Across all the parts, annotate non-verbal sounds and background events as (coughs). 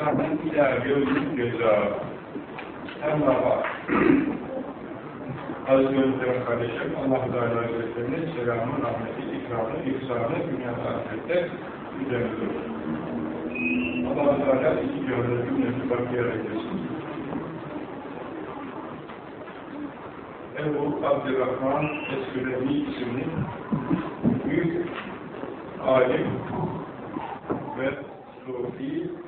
ihsanen ila yevmin ceza. Hem daha (clears throat) az gözlerim kardeşim, Allah-u Teala Hazretleri'nin selamı, rahmeti, ikramı, ihsanı dünyada ahirette üzerinde olsun. Allah-u Teala iki cihazda cümlesi bakıya eylesin. Ebu Abdurrahman Esgüremi isimli büyük alim ve sufi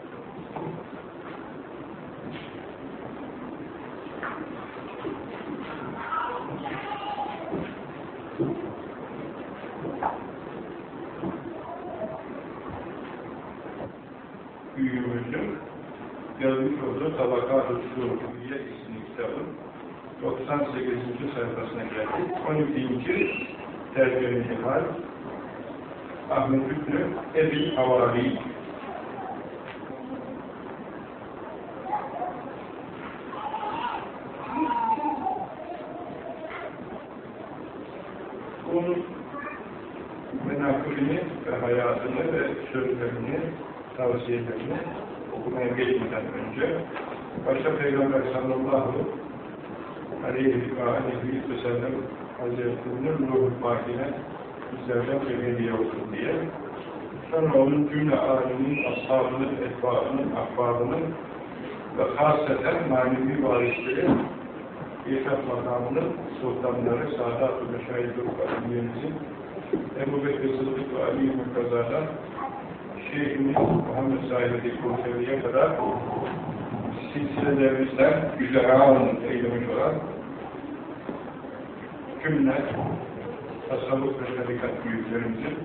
büyüğümüzün yazmış olduğu Tabakat-ı Sufiye isimli kitabın 98. sayfasına geldik. 12. tercüme var. Ahmet Hüsnü Ebil Havali bunun menakülünü ve hayatını ve sözlerini, tavsiyelerini okumaya geçmeden önce başta Peygamber sallallahu aleyhi ve aleyhi ve sellem Hazretleri'nin ruh bahine bizlerden bir hediye olsun diye. Sonra onun cümle âlinin, ashabının, etbaının, ahbabının ve hasreten manevi varisleri İrşad makamının sultanları, Sadat-ı Meşahid-ı Kadimiyemizin Ebu Bekir Sıddık ve Ali Mürtaza'dan Şeyhimiz Muhammed Sahibi Kursevi'ye kadar silsilelerimizden güzelağın eylemiş olan cümle tasavvuf ve tarikat büyüklerimizin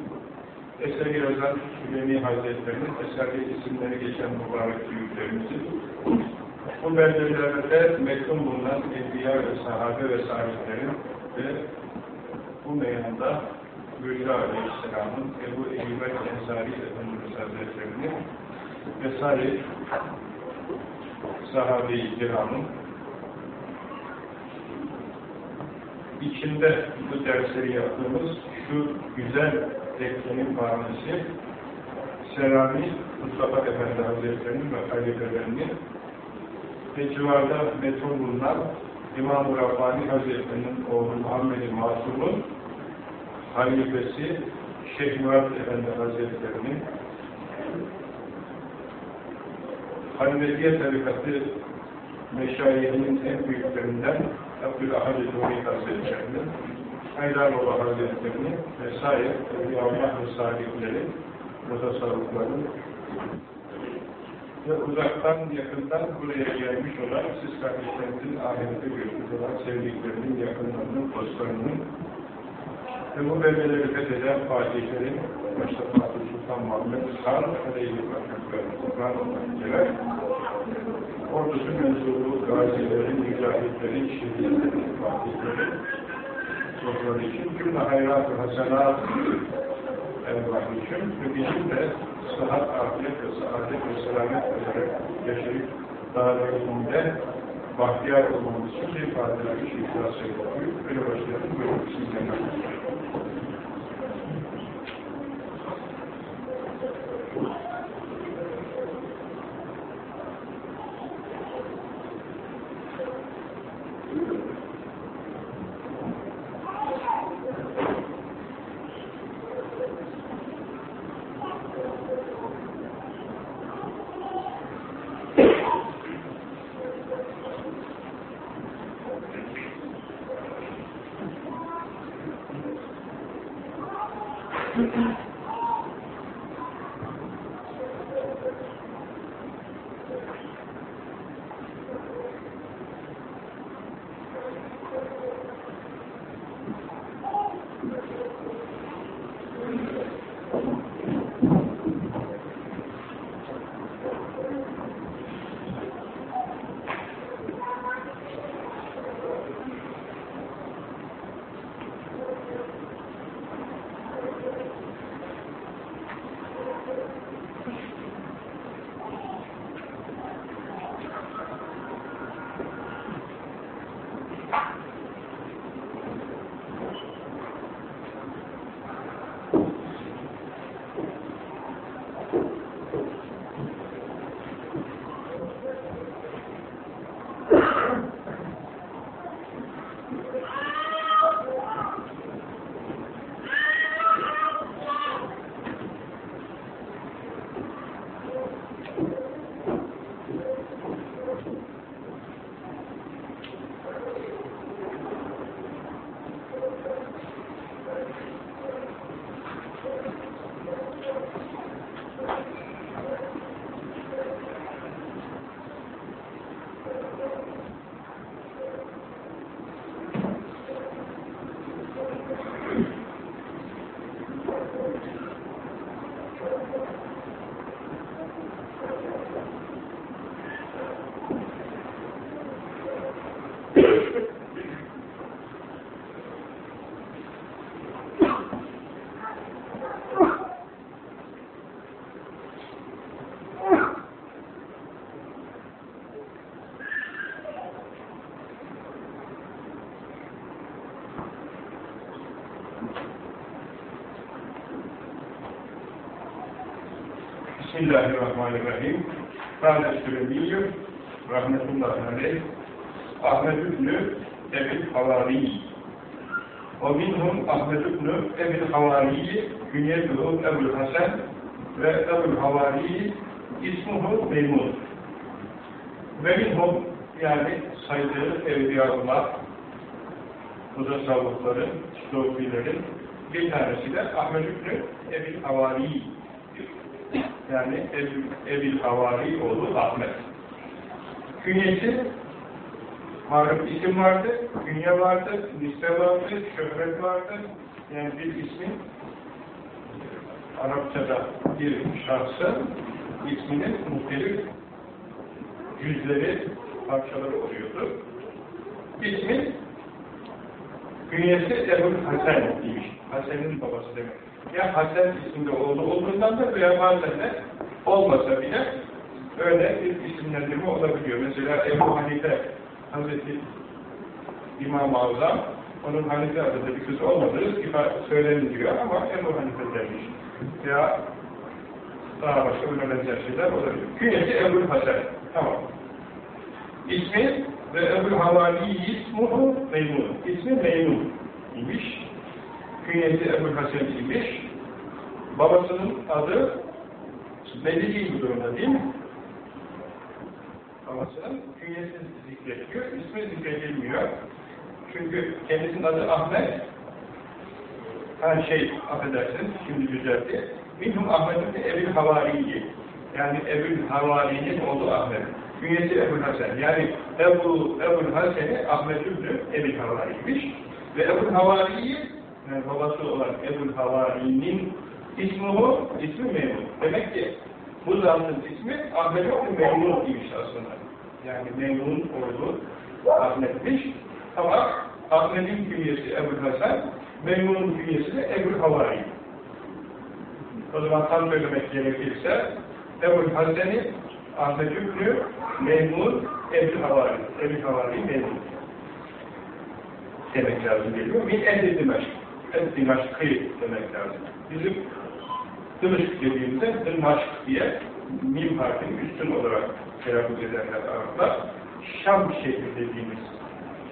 eseri yazan Süleymi Hazretleri'nin eserde isimleri geçen mübarek büyüklerimizin bu beldelerde mektum bulunan enbiya ve sahabe ve sahiplerin ve bu meydanda Gülü Aleyhisselam'ın Ebu Eyyubel Ensari Efendimiz Hazretleri'nin vesaire sahabe-i kiramın içinde bu dersleri yaptığımız şu güzel tekkenin farnesi Serami Mustafa Efendi Hazretleri'nin ve halifelerinin ve civarda metrol bulunan İmam-ı Rabbani Hazretleri'nin oğlu Muhammed-i Masum'un halifesi Şeyh Murat Efendi Hazretleri'nin Halifetiye tarikatı meşayihinin en büyüklerinden Abdülahad Nuri Hazretleri'nin Haydar Baba Hazretleri'nin vesaire Evliyaullah ve Salihleri mutasarrıfların ve uzaktan yakından buraya gelmiş olan siz kardeşlerimizin ahirete görüşmüş olan sevdiklerinin, yakınlarının, dostlarının ve bu belgeleri fetheden fatihlerin başta Fatih Sultan Muhammed Han aleyhi ve Kur'an olmak üzere ordusu mensubu gazilerin, mücahitlerin, şehirlerin, fatihlerin sofraları için cümle hayrat-ı hasenat ervah için ve bizim de sıhhat, afiyet ve saadet ve selamet olarak yaşayıp dağlarında bahtiyar olmamız için bir fatiha-i şifra sebebi böyle başlayalım. Buyurun Bismillahirrahmanirrahim. Bismillahirrahmanirrahim. Kâne Süremiyyü Rahmetullahi Aleyh. Ahmet İbni Ebil Havari. O minhum Ahmet İbni Ebil Havari Hünyetuhu Ebul Hasan ve Ebul Havari İsmuhu Meymun. Ve minhum yani saydığı evliyaullah mutasavvıfların, sofilerin bir tanesi de Ahmet İbni Ebil Havari yani Ebil, Havari oğlu Ahmet. Künyesi Maruf isim vardı, künye vardı, liste vardı, şöhret vardı. Yani bir ismin Arapçada bir şahsın isminin muhtelif yüzleri, parçaları oluyordu. İsmi künyesi Ebu Hasan demiş. Hasan'ın babası demek. Ya Hasan isimde oğlu olduğundan da veya bazen de olmasa bile öyle bir isimlendirme olabiliyor. Mesela Ebu Hanife Hazreti İmam-ı Azam onun Hanife adında bir kız olmadığı söyleniliyor ama Ebu Hanife demiş. Ya daha başka buna benzer şeyler olabilir. Künyesi Ebu Hasan. Tamam. İsmi ve Ebu Havali ismuhu Meymun. İsmi Meymun imiş. Künyesi Ebu Hasan imiş. Babasının adı belli değil bu durumda değil mi? Babasının künyesi zikrediyor, ismi zikredilmiyor. Çünkü kendisinin adı Ahmet. Her şey, affedersin, şimdi düzeltti. Minhum Ahmet'in Ebil Havari'yi. Yani Ebil Havari'nin oğlu Ahmet. Künyesi Ebu Hasan. Yani Ebu, Ebu Hasan'ı Ahmet Ünlü Ebil Havari'ymiş. Ve Ebu Havari'yi, babası olan Ebu Havari'nin ismuhu, ismi Memnun. Demek ki bu zatın ismi Ahmet Ünlü Memnun imiş aslında. Yani Memnun oğlu Ahmet'miş. Ama Ahmet'in künyesi Ebu Hasan, Memnun'un künyesi de Ebu Havari. O zaman tam söylemek gerekirse Ebu Hasan'ı Ahmet Ünlü, Memnun, Ebu Havari. Ebu Havari Memnun. Demek lazım geliyor. Min ehli Dimaşk. Ehli Dimaşk'ı demek lazım. Bizim Dimaşk dediğimizde Dimaşk diye mim harfinin üstün olarak telaffuz ederler Araplar. Şam şehri dediğimiz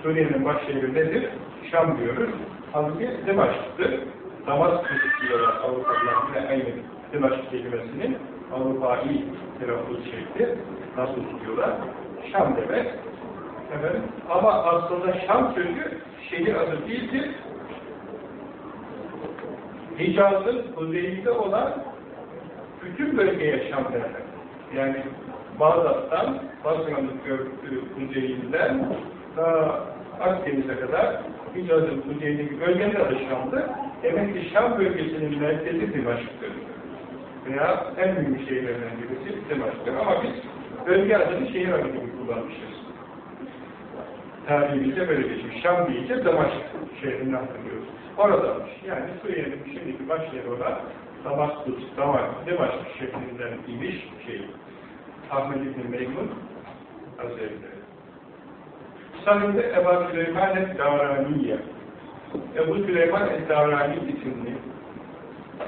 Suriye'nin baş şehri nedir? Şam diyoruz. Halbuki Dimaşk'tır. Damaskus diyorlar Avrupalılar yine aynı Dimaşk kelimesinin Avrupa'yı telaffuz şekli nasıl tutuyorlar? Şam demek. Efendim, ama aslında Şam sözü şehir adı değildir. Hicaz'ın kuzeyinde olan bütün bölgeye Şam derler. Yani Bağdat'tan, Basra'nın kuzeyinden ta Akdeniz'e kadar Hicaz'ın kuzeyindeki bölgenin adı Şam'dı. Demek ki Şam bölgesinin merkezi Dimaşk'tır. Veya en büyük şehirlerden birisi Dimaşk'tır. Ama biz bölge adını şehir adı gibi kullanmışız. Tarihimizde böyle geçmiş. Şam deyince Damaşk şehrini hatırlıyoruz. Oradamış. Yani Suriye'nin şimdiki baş yeri olan Damaskus, Dimaşk şehrinden imiş şey. Ahmet İbni Meymun Hazretleri. Sanırım Ebu Süleyman el-Davraniye. Ebu Süleyman el-Davrani isimli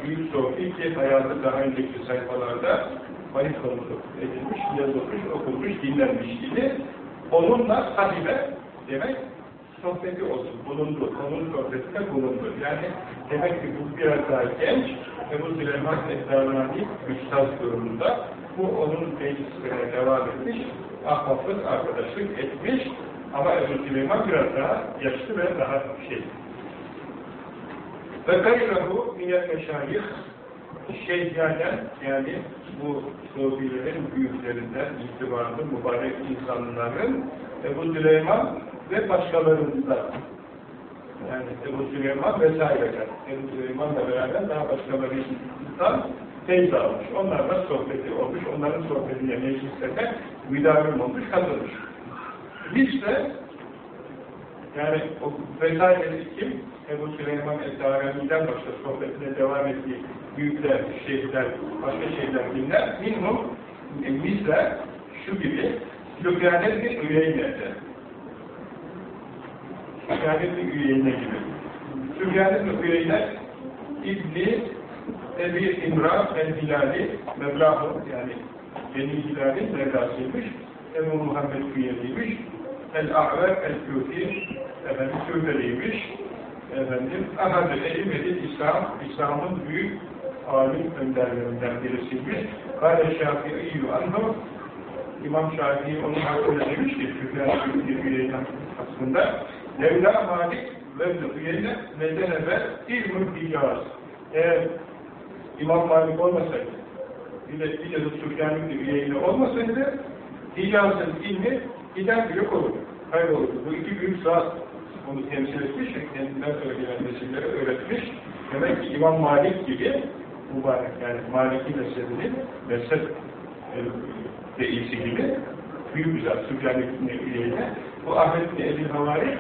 büyük sofi ki hayatı daha önceki sayfalarda bahis konusu edilmiş, yazılmış, okunmuş, dinlenmiş idi. Onunla sahibe demek sohbeti olsun, bulundu. Onun sohbetinde bulundu. Yani demek ki bu biraz daha genç Ebu Süleyman el-Davrani üstaz durumunda bu onun meclisine devam etmiş, ahbaplık, arkadaşlık etmiş ama Ebu Süleyman biraz daha yaşlı ve daha şey. Ve gayrehu minel meşayih şeyhlerden yani bu sofilerin büyüklerinden itibarlı mübarek insanların Ebu Süleyman ve başkalarında yani Ebu Süleyman vesaireden Ebu Süleyman'la beraber daha başkalarından teyze almış. Onlarla sohbeti olmuş. Onların sohbetine meclislerine müdavim olmuş, katılmış. Biz de yani o vesairesi kim? Ebu Süleyman Es-Sarani'den başka sohbetine devam ettiği büyükler, şeyhler, başka şeyler dinler. Minhum e, misler şu gibi Sübyanet bir üyeynede. Sübyanet bir üyeyne gibi. Sübyanet bir üyeyne İbni Ebi İmra el-Hilali Mevlahu yani Beni Hilali Mevlasıymış. Ebu Muhammed Küyeliymiş. El-A'ver el-Küfi efendim Küfeliymiş. Efendim Ahad-ı Elimedi İslam İslam'ın büyük alim önderlerinden birisiymiş. Kale Şafii anhu İmam Şafii onun hakkında demiş ki Küfyan Küfyan aslında Levla Malik ve Üyeyne nedenebe ilmül hicaz. Eğer İmam Malik olmasaydı, bir de de Süfyan Üyeyne olmasaydı Hicaz'ın ilmi gider yok olur, kaybolur. Bu iki büyük saat onu temsil etmiş, kendinden söyleyen nesillere öğretmiş. Demek ki İmam Malik gibi mübarek yani Maliki mezhebinin mezhep e, reisi gibi büyük bir zat Süfyan Üyeyne bu Ahmet bin Ebil Havari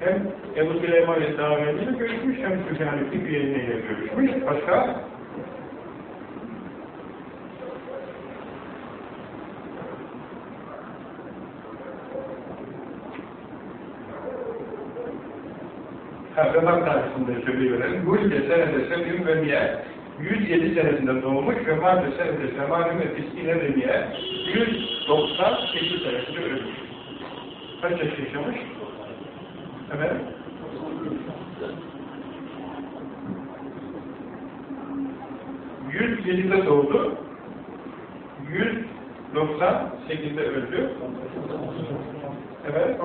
hem Ebu Süleyman Esra'yla görüşmüş hem Süfyan-ı Fikriye'yle ile görüşmüş. Başka Tarihinde söylüyorum. Bu ilde senede sevdiğim ve niye 107 senesinde doğmuş ve madde senede semanim ve fiskine ve niye 198 senesinde ölmüş. Kaç yaş yaşamış? Evet. Yüz doğdu. 198'de öldü. Evet.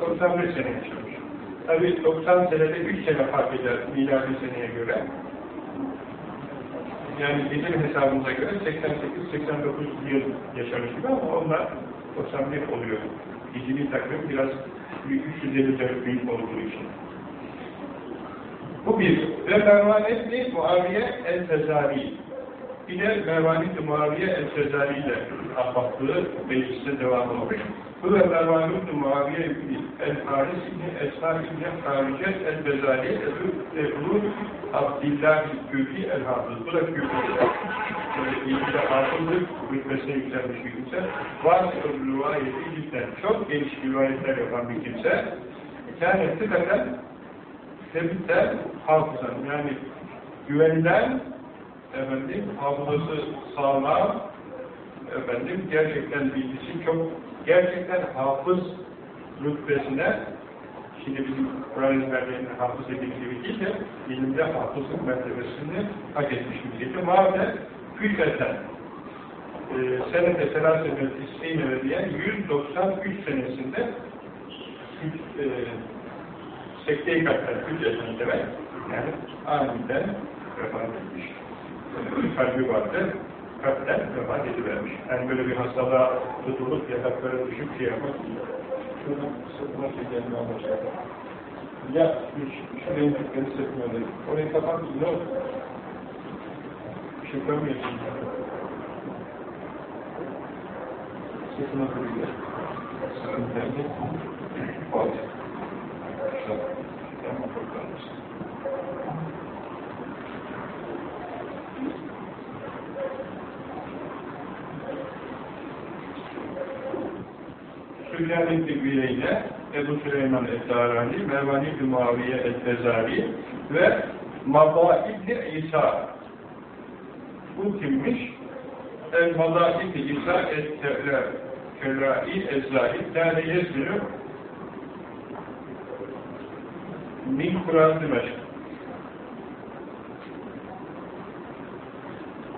91 sene yaşamış. Tabi 90 senede 3 sene fark eder miladi seneye göre. Yani bizim hesabımıza göre 88-89 yıl yaşamış gibi ama onlar 91 oluyor. Hicri takvim biraz 354 büyük olduğu için. Bu bir. Ve Mervan Ebni Muaviye el-Fezari. Bir de Mervan İbni Muaviye el-Fezari ile ahbaplığı mecliste devam olmuş. Bu da Mervan İbni Muaviye el-Haris İbni Esma İbni Harice el-Fezari Ebu Abdillah Küfi el-Hafız. Bu da Küfi. İlgide hafızlık rütbesine yükselmiş bir kimse. Vasıl rivayeti cidden çok geniş rivayetler yapan bir kimse. Yani tıkaten tebitten hafızan yani güvenilen efendim hafızası sağlam efendim gerçekten bilgisi çok gerçekten hafız rütbesine şimdi bizim Kur'an ezberlerinin hafız edildiği de ilimde hafızlık mertebesini hak etmiş bir kimse. Mağden hücceten e, senede selasetül ismine diyen 193 senesinde e, sekte-i kalpten hücceten demek yani aniden vefat etmiş. Kalbi vardı, kalpten vefat edivermiş. Yani böyle bir hastalığa tutulup yataklara düşüp şey yapmak şuradan sırtına gelmeye başladı. Ya, şurayı beni sırtına. Orayı kapat, ne olur? Bir şey koymuyorsun. Sırtına duruyor. Sıkıntı Oldu. İşte, tamam, bakalım. Süfyan İbni Güyeyne, Ebu Süleyman El-Darani, Mervan İbni Muaviye El-Tezari ve Mabba İbni İsa. Bu kimmiş? El-Mabba İbni İsa El-Kerrai El-Zahid Tâne yezminu min Kur'an Dimeşk.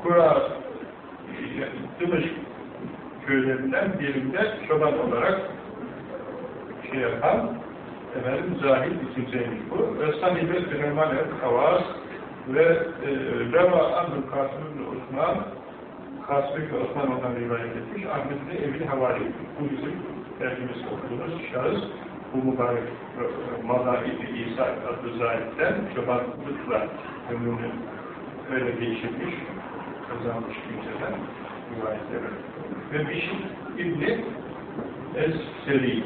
Kur'an Dimeşk köylerinden birinde çoban olarak şey yapan efendim zahid bir kimseymiş bu. Ve sahibi Süleyman el-Kavas ve e, Reva Anıl Kasım Osman Kasım Osman ondan rivayet etmiş. Ahmet'in Ebil Havari. Bu bizim tercümesi okuduğumuz şahıs bu mübarek e, Mazahid-i İsa adlı zahitten çobanlıkla ömrünü öyle değiştirmiş, kazanmış kimseden rivayetleri. Ve Bişir İbni Es-Seri.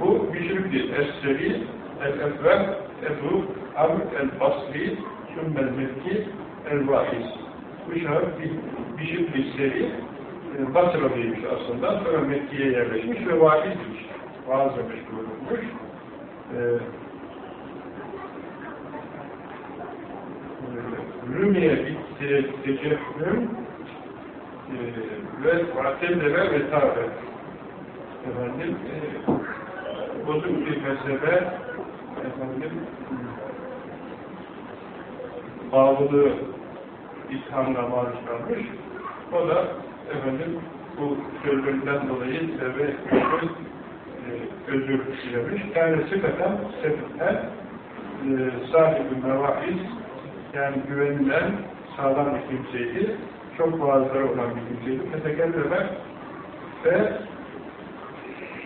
Bu Bişir İbni Es-Seri El-Efver Ebu Amr El-Basri Sümmel Mekki El-Vaiz. Bu şahıs Bişir İbni e, Basra'daymış aslında. Sonra Mekke'ye yerleşmiş ve vaizmiş. Vaazla meşgul olmuş. Ee, rümiye bitti tecehüm ve vatellere ve tabe efendim e, bozuk bir mezhebe efendim bağlılığı ithamına maruz kalmış. O da efendim bu sözlerinden dolayı etmiş, e, özür dilemiş. Yani sıfeten, sıfeten e, sahibi mevahiz yani güvenilen sağlam bir kimseydi. Çok vaazları olan bir kimseydi. Fetekelleme ve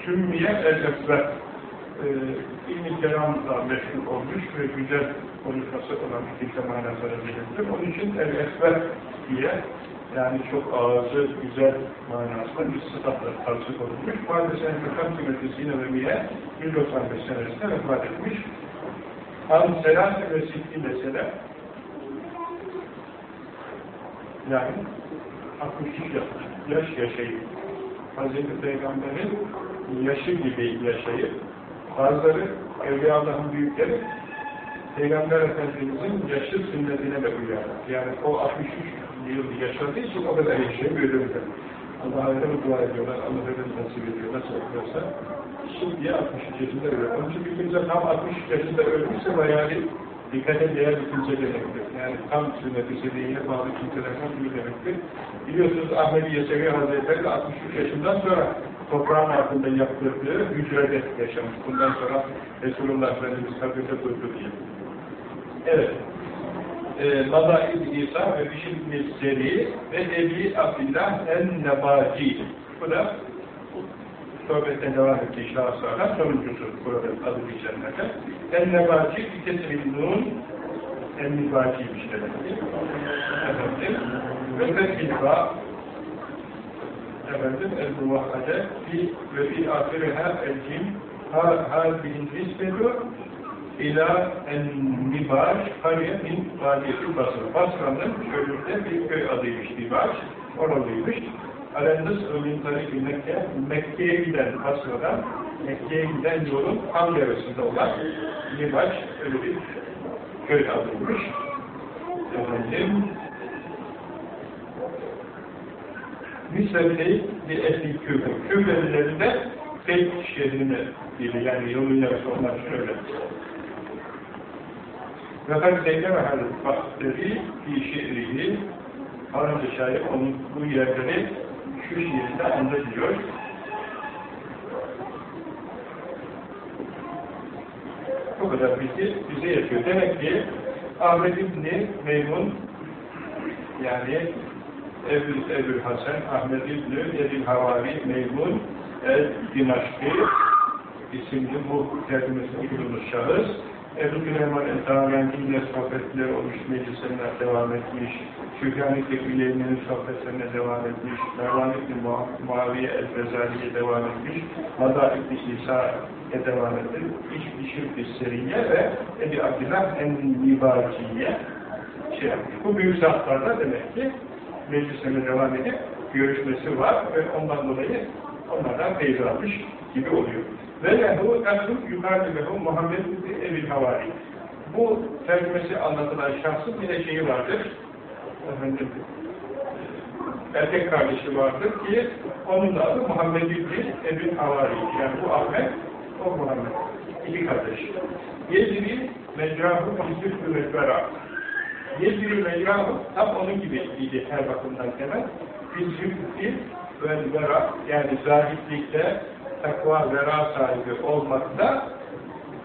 sümmiye el-efber e, kelamla meşhur olmuş ve güzel konuşması olan bir kimse manasına gelir. Onun için el-efber diye yani çok ağzı güzel manasında bir sıfatla tavsiye olmuş. Maalesef Mekam Kıymetisi'ne ve Miye 195 senesinde vefat etmiş. An Selahattin ve Sitti mesela yani 63 yaş yaşayıp Hz. Peygamber'in yaşı gibi yaşayıp bazıları Evliya Allah'ın büyükleri Peygamber Efendimiz'in yaşı sünnetine de uyar. Yani o 63 yıl yaşadığı için o kadar yaşayabilirler. Allah'a öyle dua ediyorlar, Allah öyle nasip ediyor, nasıl yapıyorsa. Şimdi 63 yaşında ölüyor. Onun için bir kimse tam 63 yaşında ölmüşse bayağı dikkate değer kimse demektir. Yani tam sünnet-i seniyye bağlı kimselerden biri demektir. Biliyorsunuz Ahmet Yesevi Hazretleri 63 yaşından sonra toprağın altında yaptırdığı hücrede yaşamış. Bundan sonra Resulullah Efendimiz kabirde durdu diye. Evet. E, Madail İsa ve Bişim Seri ve Ebi Abdillah en-Nebaci. Bu da sohbette devam ettiği şahıslardan sonuncusu burada adı geçenlerde. En-Nebaci bir kesimin nun en-Nebaciymiş demek ki. Efendim. Ve Fethilba efendim el-Muvahhade ve fi ahiriha el-Cim hâzihin nisbetu ila en-Nibaş kariye min vadiyeti Basra. Basra'nın çölünde bir köy adıymış Nibaş. Oralıymış. Ömin Tariki Mekke, Mekke'ye giden Basra'dan Mekke'ye giden yolun tam yarısında olan Nibaş öyle bir köy adıymış. Efendim Müsebbi bir ehli küfür. Küfürlerinde feyt şehrine gibi yani yolun yarısı onlar şöyle. Fakat zeynep Hazreti Bahteri bir şiirihi Arapça şair onun bu yerleri şu şiirinde anlatıyor. Bu kadar bilgi bize yetiyor. Demek ki Ahmet İbni Meymun yani Ebu, Ebu Hasan, Ahmet İbni Ebu Havari Meymun El-Dinaşki isimli bu tercümesini bulunmuş şahıs Ebu Süleyman el-Tağmendi'yle sohbetleri olmuş, meclislerine devam etmiş, Şükrani Tekviye'nin sohbetlerine devam etmiş, Mervan İbni Muaviye el-Bezali'ye devam etmiş, Mada İbni İsa'ya devam etmiş, İş Şirk-i Seriye ve Ebi Abdillah en-Nibaciye şey yapmış. Bu büyük zatlarda demek ki meclislerine devam edip görüşmesi var ve ondan dolayı onlardan feyz almış gibi oluyor. Ve lehu ehlum yukarıda lehu Muhammed bin Ebil Havari. Bu tercümesi anlatılan şahsın bir de şeyi vardır. Erkek kardeşi vardır ki onun da adı Muhammed bin Ebil Havari. Yani bu Ahmet, o Muhammed. İki kardeş. Yecri mecrahu hizbü ve Yecri mecrahu tam onun gibi idi her bakımdan temel. Hizbü ve vera yani zahitlikte takva vera sahibi olmakta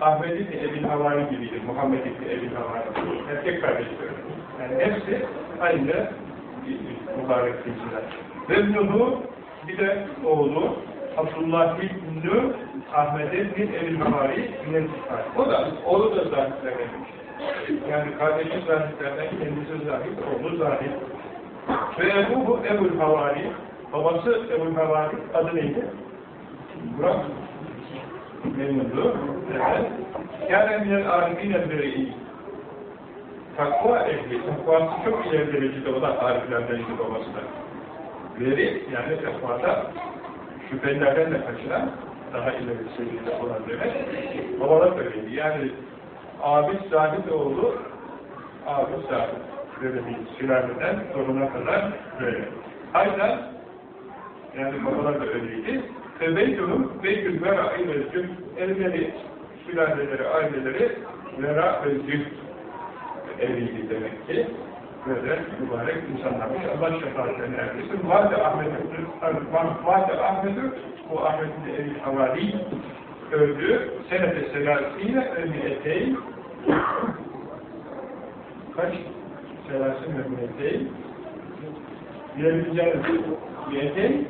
Ahmet İbni Ebil Havari gibidir. Muhammed İbni Ebil Havari. Erkek kardeşleri. Yani hepsi aynı mübarek kimseler. Ve Nuh'u bir de oğlu Abdullah İbni Ahmet İbni Ebil Havari O da, oğlu da zahitlerdenmiş. Yani kardeşi zahitlerden kendisi zahit, oğlu zahit. Ve Ebu'hu Ebul Havari babası Ebul Havari adı neydi? Burak memnundu. Yani minel arifine bireyi takva ehli, takvası çok ileri derecede olan ariflerden idi babası da. Veri, yani takvada şüphelilerden de kaçıran daha ileri seviyede olan demek. Babalar öyleydi. Yani abid zahid oğlu abi sabit. Böyle sülaleden toruna kadar böyle. Aynen, yani babalar da öyleydi. Febeytuhum beykül vera ile züht, evleri, sülaleleri, aileleri vera ve züht evliydi demek ki. Böyle mübarek insanlarmış. Allah şefaatlerine erdirsin. Vade Ahmet'in, Vade Ahmet'in, bu Ahmet'in evi havali öldü. Senete selasine ömniyeteyn kaç? Selasin ömniyeteyn diyebileceğiniz miyeteyn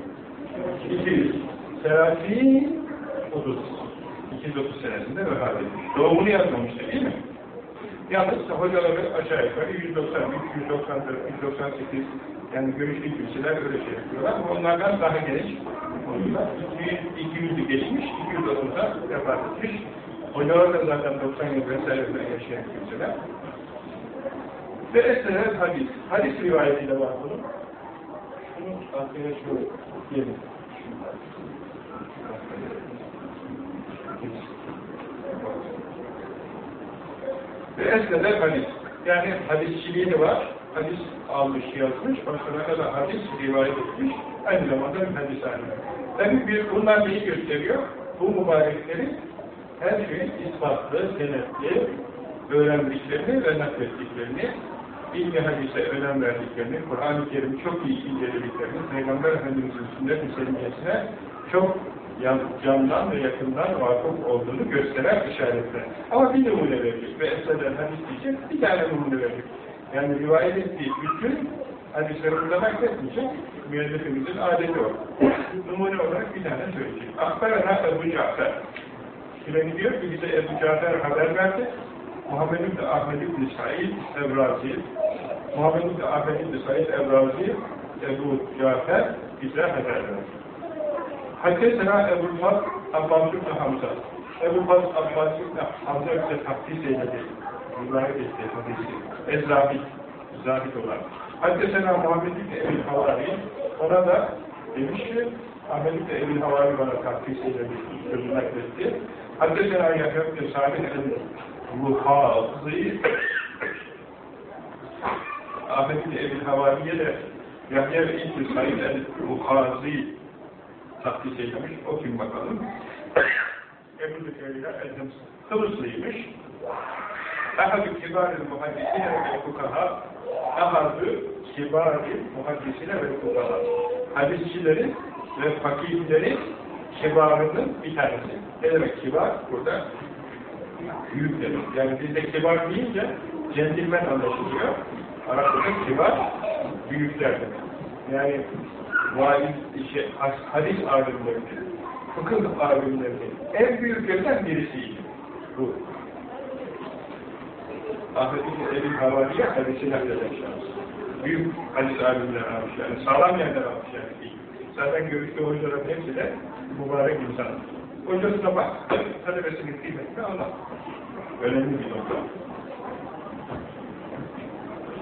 200 selasin 30 230 senesinde vefat etmiş. Doğumunu yazmamıştı değil mi? Yalnız hocaları aşağı yukarı 190, 194, 198 yani görüşlü kimseler öyle şey yapıyorlar. Onlardan daha genç oluyorlar. 200'ü geçmiş, 230'da vefat etmiş. Hocalar da zaten 90 yıl vesaireden yaşayan kimseler. Ve esneler hadis. Hadis rivayetiyle var bunun. Şunu arkaya şöyle diyelim. Ve esnede hadis. Yani hadisçiliği var. Hadis almış, yazmış. Başkalarına da hadis rivayet etmiş. Aynı zamanda hadis haline. Tabi bir, bunlar neyi gösteriyor? Bu mübareklerin her şeyin ispatlı, senetli, öğrendiklerini ve naklettiklerini, ilmi hadise önem verdiklerini, Kur'an-ı Kerim'i çok iyi incelediklerini, Peygamber Efendimiz'in sünnet-i selimiyesine çok candan ve yakından vakıf olduğunu gösteren işaretler. Ama bir numune verecek ve esneden hadis diyecek, bir tane numune verecek. Yani rivayet ettiği bütün hadisleri burada nakletmeyecek, müellifimizin adeti o. (coughs) numune olarak bir tane söyleyecek. Akbarana Ebu Cafer. Süleyman diyor ki bize Ebu Cafer haber verdi. Muhammed ibn Ahmed ibn Said Ebrazi, Muhammed ibn Ahmed ibn Said Ebrazi, Ebu Cafer bize haber verdi. Hakkesena Ebu Faz Abbas ibn Hamza. Ebu Faz Abbas ibn Hamza bize takdis eyledi. Mübarek etti hadisi. Ezrabit, zabit olan. Hakkesena Muhammed ibn Ebil Havari. Ona da demiş ki Ahmet ibn Ebil Havari bana takdis eyledi. Sözü nakletti. Hakkesena Yahya ibn Salih el-Muhazı Ahmet ibn Ebil Havari'ye de Yahya ibn Said el-Muhazı takdis eylemiş. O kim bakalım? (coughs) Ebu Zükeriya el-Hıms. Kıbrıslıymış. Ahad-ı kibar-ı muhaddisine ve fukaha Ahad-ı kibar-ı muhaddisine ve fukaha Hadisçilerin ve fakihlerin kibarının bir tanesi. Ne demek kibar? Burada büyük demek. Yani bizde kibar deyince centilmen anlaşılıyor. Arapçada kibar büyükler demek. Yani valiz, şey, hadis alimlerinin, fıkıh alimlerinin en büyüklerinden birisiydi. Bu. Ahmet-i Ebil Havariye hadisi nakleden şahıs. Büyük hadis alimler almış yani. Sağlam yerden almış yani değil. Zaten görüştüğü hocaların hepsi de mübarek insan. Hocası da bak, talebesinin kıymetini Allah. Önemli bir nokta.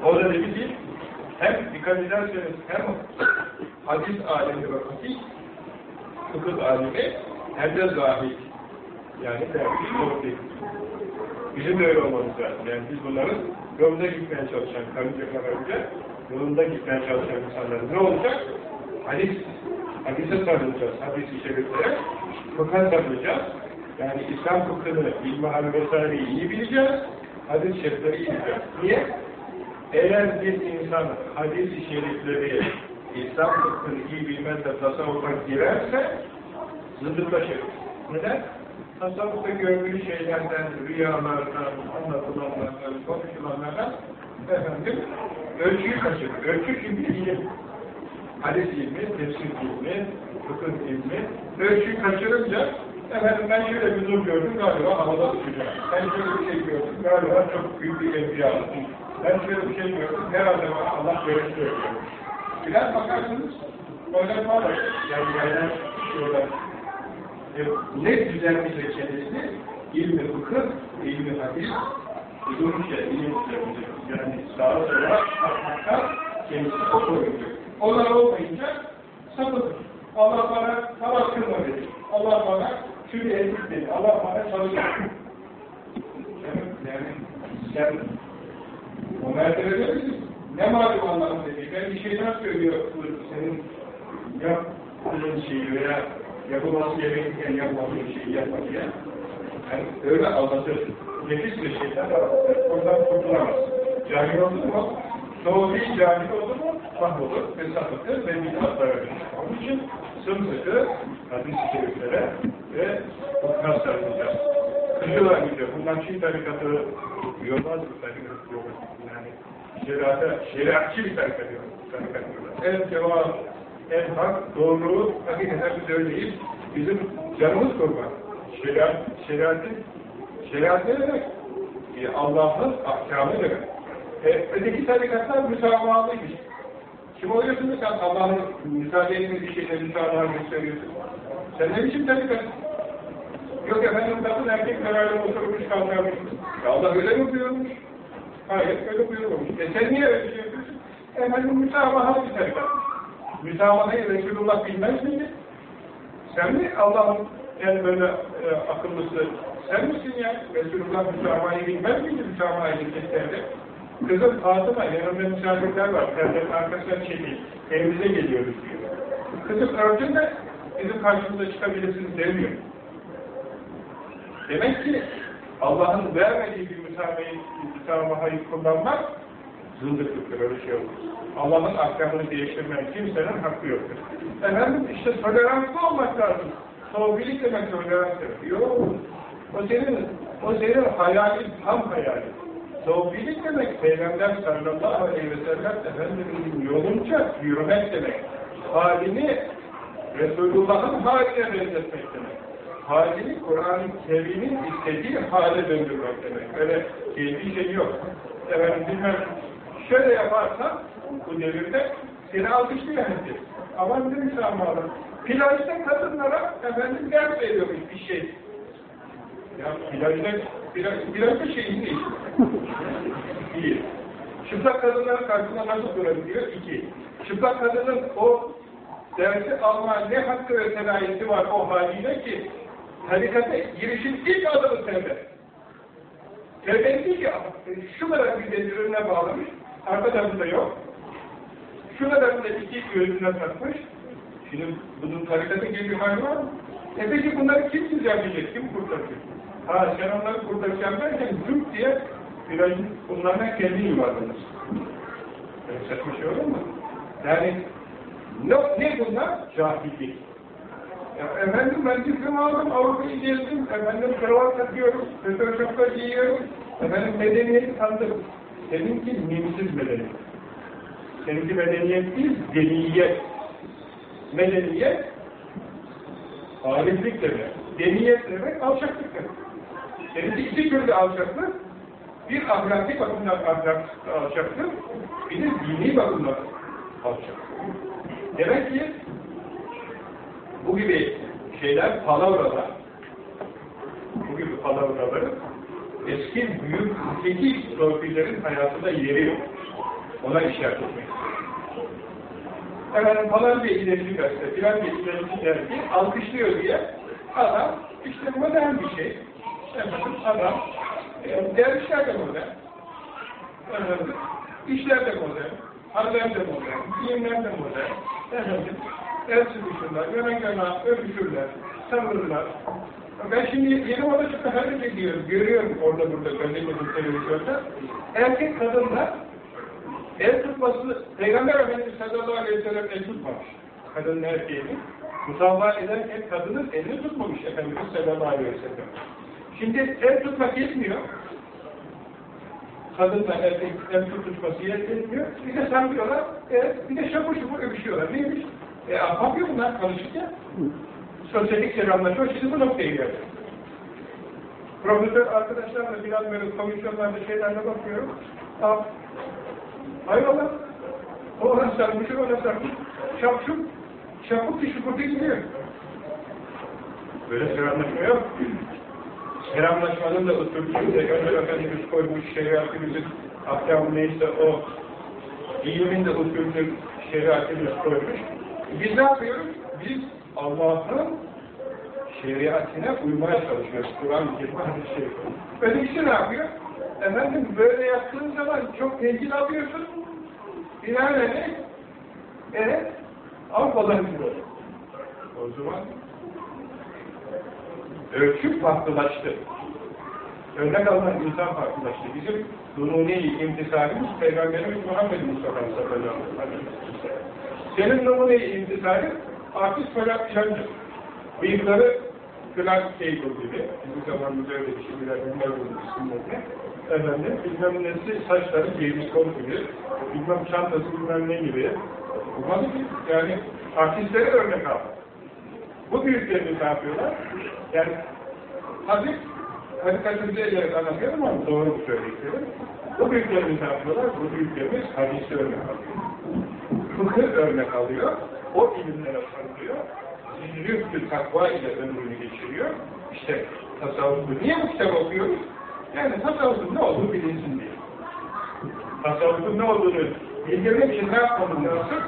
O da dedi ki, hem dikkat ederseniz hem hadis alemi ve fakih, fıkıh alemi hem de zahid. Yani yok değil. Bizim de öyle olmamız lazım. Yani biz bunların yolunda gitmeye çalışan, karınca karınca yolunda gitmeye çalışan insanların ne olacak? Hadis, hadise sarılacağız, hadis-i şeriflere, fıkha sarılacağız. Yani İslam fıkhını, ilmihal vesaireyi iyi bileceğiz, hadis-i şerifleri iyi bileceğiz. Niye? Eğer bir insan hadis-i şerifleri İslam fıkhını iyi bilmez de tasavvufa girerse zıddıklaşır. Neden? Tasavvufta görgülü şeylerden, rüyalardan, anlatılanlardan, konuşulanlardan efendim ölçüyü kaçırır. Ölçü çünkü ilim. Hadis ilmi, tefsir ilmi, fıkıh ilmi. Ölçüyü kaçırınca efendim ben şöyle bir nur gördüm galiba havada uçacağım. Ben şöyle bir şey gördüm galiba çok büyük bir evliya Ben şöyle bir şey gördüm herhalde Allah böyle söylüyor. Biraz bakarsınız oynatma var. Yani yerler şurada ne güzel bir reçetesi ilmi fıkıh, ilmi hadis, durunca ilim yani sağa sola bakmakta kendisi o koyuyor. Onlar olmayınca sapıdır. Allah bana namaz kılma dedi. Allah bana şunu ettik dedi. Allah bana çalışma. Yani, yani sen O mertebede misin? Ne malum Allah'ın dediği? Ben bir şeyden söylüyor senin yaptığın şeyi veya yapılması gerekirken yapmadığın şeyi yapma diye. Yani öyle aldatır. Nefis bir şeyden ondan kurtulamaz. Cahil oldu mu, doğru cahil oldu mu, mahvolur ve sapıtır ve bid'atlara dönüşür. Onun için sımsıkı hadis-i şeriflere ve nasıl sarılacağız. Kırıyorlar gidiyor. Bundan Çin tarikatı yolmaz bu tarikat yok. Yani şeriata, şeriatçı bir tarikat diyorlar. En cevap, en hak, doğruluğu hakikaten söyleyip bizim canımız kurban. Şeriat, şeriatı, şeriat ne demek? E, Allah'ın ahkamı demek. E, öteki tarikatlar müsamahalıymış. Kim oluyorsun da sen Allah'ın müsaade etmediği şeyleri müsamaha gösteriyorsun? Sen ne biçim tarikat? Yok efendim kadın erkek beraber oturmuş kalkarmış. Ya Allah öyle mi buyurmuş? Hayır öyle buyurmamış. E sen niye öyle şey yapıyorsun? Efendim müsamaha tarikat. Müsamahayı Resulullah bilmez miydi? Sen mi Allah'ın en böyle e, akıllısı? Sen misin ya? Resulullah müsamahayı bilmez miydi müsamahayı keslerde? Kızım Fatıma yanımda misafirler var. Perdenin arkasına çekil. Evimize geliyoruz diyor. Kızım örtün de bizim karşımıza çıkabilirsiniz demiyor. Demek ki Allah'ın vermediği bir müsamahayı, müsamahayı kullanmak zındıklıktır, öyle şey olur. Allah'ın ahkamını değiştirmeyen kimsenin hakkı yoktur. Efendim işte toleranslı olmak lazım. Soğubilik demek tolerans demek. Yok. O senin, o senin hayalin, tam hayalin. Soğubilik demek Peygamber sallallahu aleyhi ve sellem Efendimiz'in yolunca yürümek demek. Halini Resulullah'ın haline benzetmek demek halini Kur'an-ı Kerim'in istediği hale döndürmek demek. Öyle keyfi şey yok. Efendim bilmem, şöyle yaparsan bu devirde seni alkışlıyor herkes. Aman ne müsamahalı. Plajda kadınlara efendim ders veriyormuş bir şey. Ya plajda, plaj, plajda şeyin değil. Bir. Çıplak kadınların karşısında nasıl durabiliyor? İki. Çıplak kadının o dersi alma ne hakkı ve senayeti var o haliyle ki tarikata girişin ilk adımı tevbe. Tevbe değil şu kadar bir denirine bağlamış, arka tarafında yok. Şu kadar da iki gözüne takmış. Şimdi bunun tarikatın gibi bir hali var mı? E peki bunları kim düzenleyecek, kim kurtaracak? Ha sen onları kurtaracağım derken züp diye biraz bunlardan kendi yuvarlanır. Böyle saçma şey olur mu? Yani ne, ne bunlar? Cahillik. Ya efendim ben diploma aldım, Avrupa'yı gezdim, efendim kravat takıyorum, şapka giyiyorum, efendim medeniyeti tanıdım. Seninki mimsiz medeniyet. Seninki medeniyet değil, deniyet. Medeniyet, alimlik demek. Deniyet demek, alçaklık demek. Seninki iki türlü alçaklık, bir ahlaki bakımdan ahlak alçaklık, bir de dini bakımdan alçaklık. Demek ki bu gibi şeyler palavralar, bu gibi palavraları eski büyük zeki torpillerin hayatında yeri yok. Ona işaret etmek. Efendim falan bir ilerisi gazete, filan bir ilerisi dergi alkışlıyor diye adam işte modern bir şey. Efendim adam e, dervişler de modern. Efendim, işler de modern. Haller de modern. Giyimler de modern. Efendim, el sıkışırlar, yana yana öpüşürler, sarılırlar. Ben şimdi yeni moda çıktı hareket ediyorum, görüyorum orada burada gazetede, televizyonda. Erkek kadınlar el tutması, Peygamber Efendimiz sallallahu aleyhi ve sellem el tutmamış. Kadının erkeğini. Musabaha ederken kadının elini tutmamış Efendimiz sallallahu aleyhi ve sellem. Şimdi el tutmak yetmiyor. Kadınla erkek el tutuşması yetmiyor. Bir de sarılıyorlar, bir de şapur şupur öpüşüyorlar. Neymiş? E, yapıyor bunlar konuştuk ya. Sosyalik selamlaşma şimdi bu noktaya geldi. Profesör arkadaşlarla biraz böyle komisyonlarda şeylerle bakıyorum. Aa, hayrola? O ona sarmış, o ona sarmış. Şapşuk, şapuk ki şukurdu gidiyor. Böyle selamlaşma yok. Selamlaşmanın da usulü Peygamber Efendimiz koymuş şeriatımızın ahkamı neyse o ilmin de usulünü şeriatımız koymuş. Biz ne yapıyoruz? Biz Allah'ın şeriatine uymaya çalışıyoruz. Kur'an-ı Kerim'e hadis-i şerif. Ötekisi ne yapıyor? Efendim böyle yaptığın zaman çok tehdit alıyorsun. Binaenaleyh evet affolanıyor. O zaman ölçü farklılaştı. Örnek alınan insan farklılaştı. Bizim duruni imtisalimiz Peygamberimiz Muhammed Mustafa sallallahu aleyhi ve sellem. Senin numune imtisalin artist falan filandır. Bıyıkları Clark Cable gibi, bizim zamanımızda öyle bir şeyler, bilmem bunun isimlerini, efendim, bilmem nesi saçları James Bond gibi, bilmem çantası bilmem ne gibi, bu gibi, yani artistlere örnek al. Bu büyüklerimiz ne yapıyorlar? Yani hafif karikatürize ederek anlatıyorum ama doğru söylediklerim. Bu büyüklerimiz ne yapıyorlar? Bu büyüklerimiz hadisi örnek alıyor. Fıkıh örnek alıyor. O ilimlere sarılıyor. Zühdü takva ile ömrünü geçiriyor. İşte tasavvufu. Niye bu kitabı okuyoruz? Yani tasavvufun ne olduğunu bilinsin diye. Tasavvufun ne olduğunu bildirmek için ne yapmamız lazım?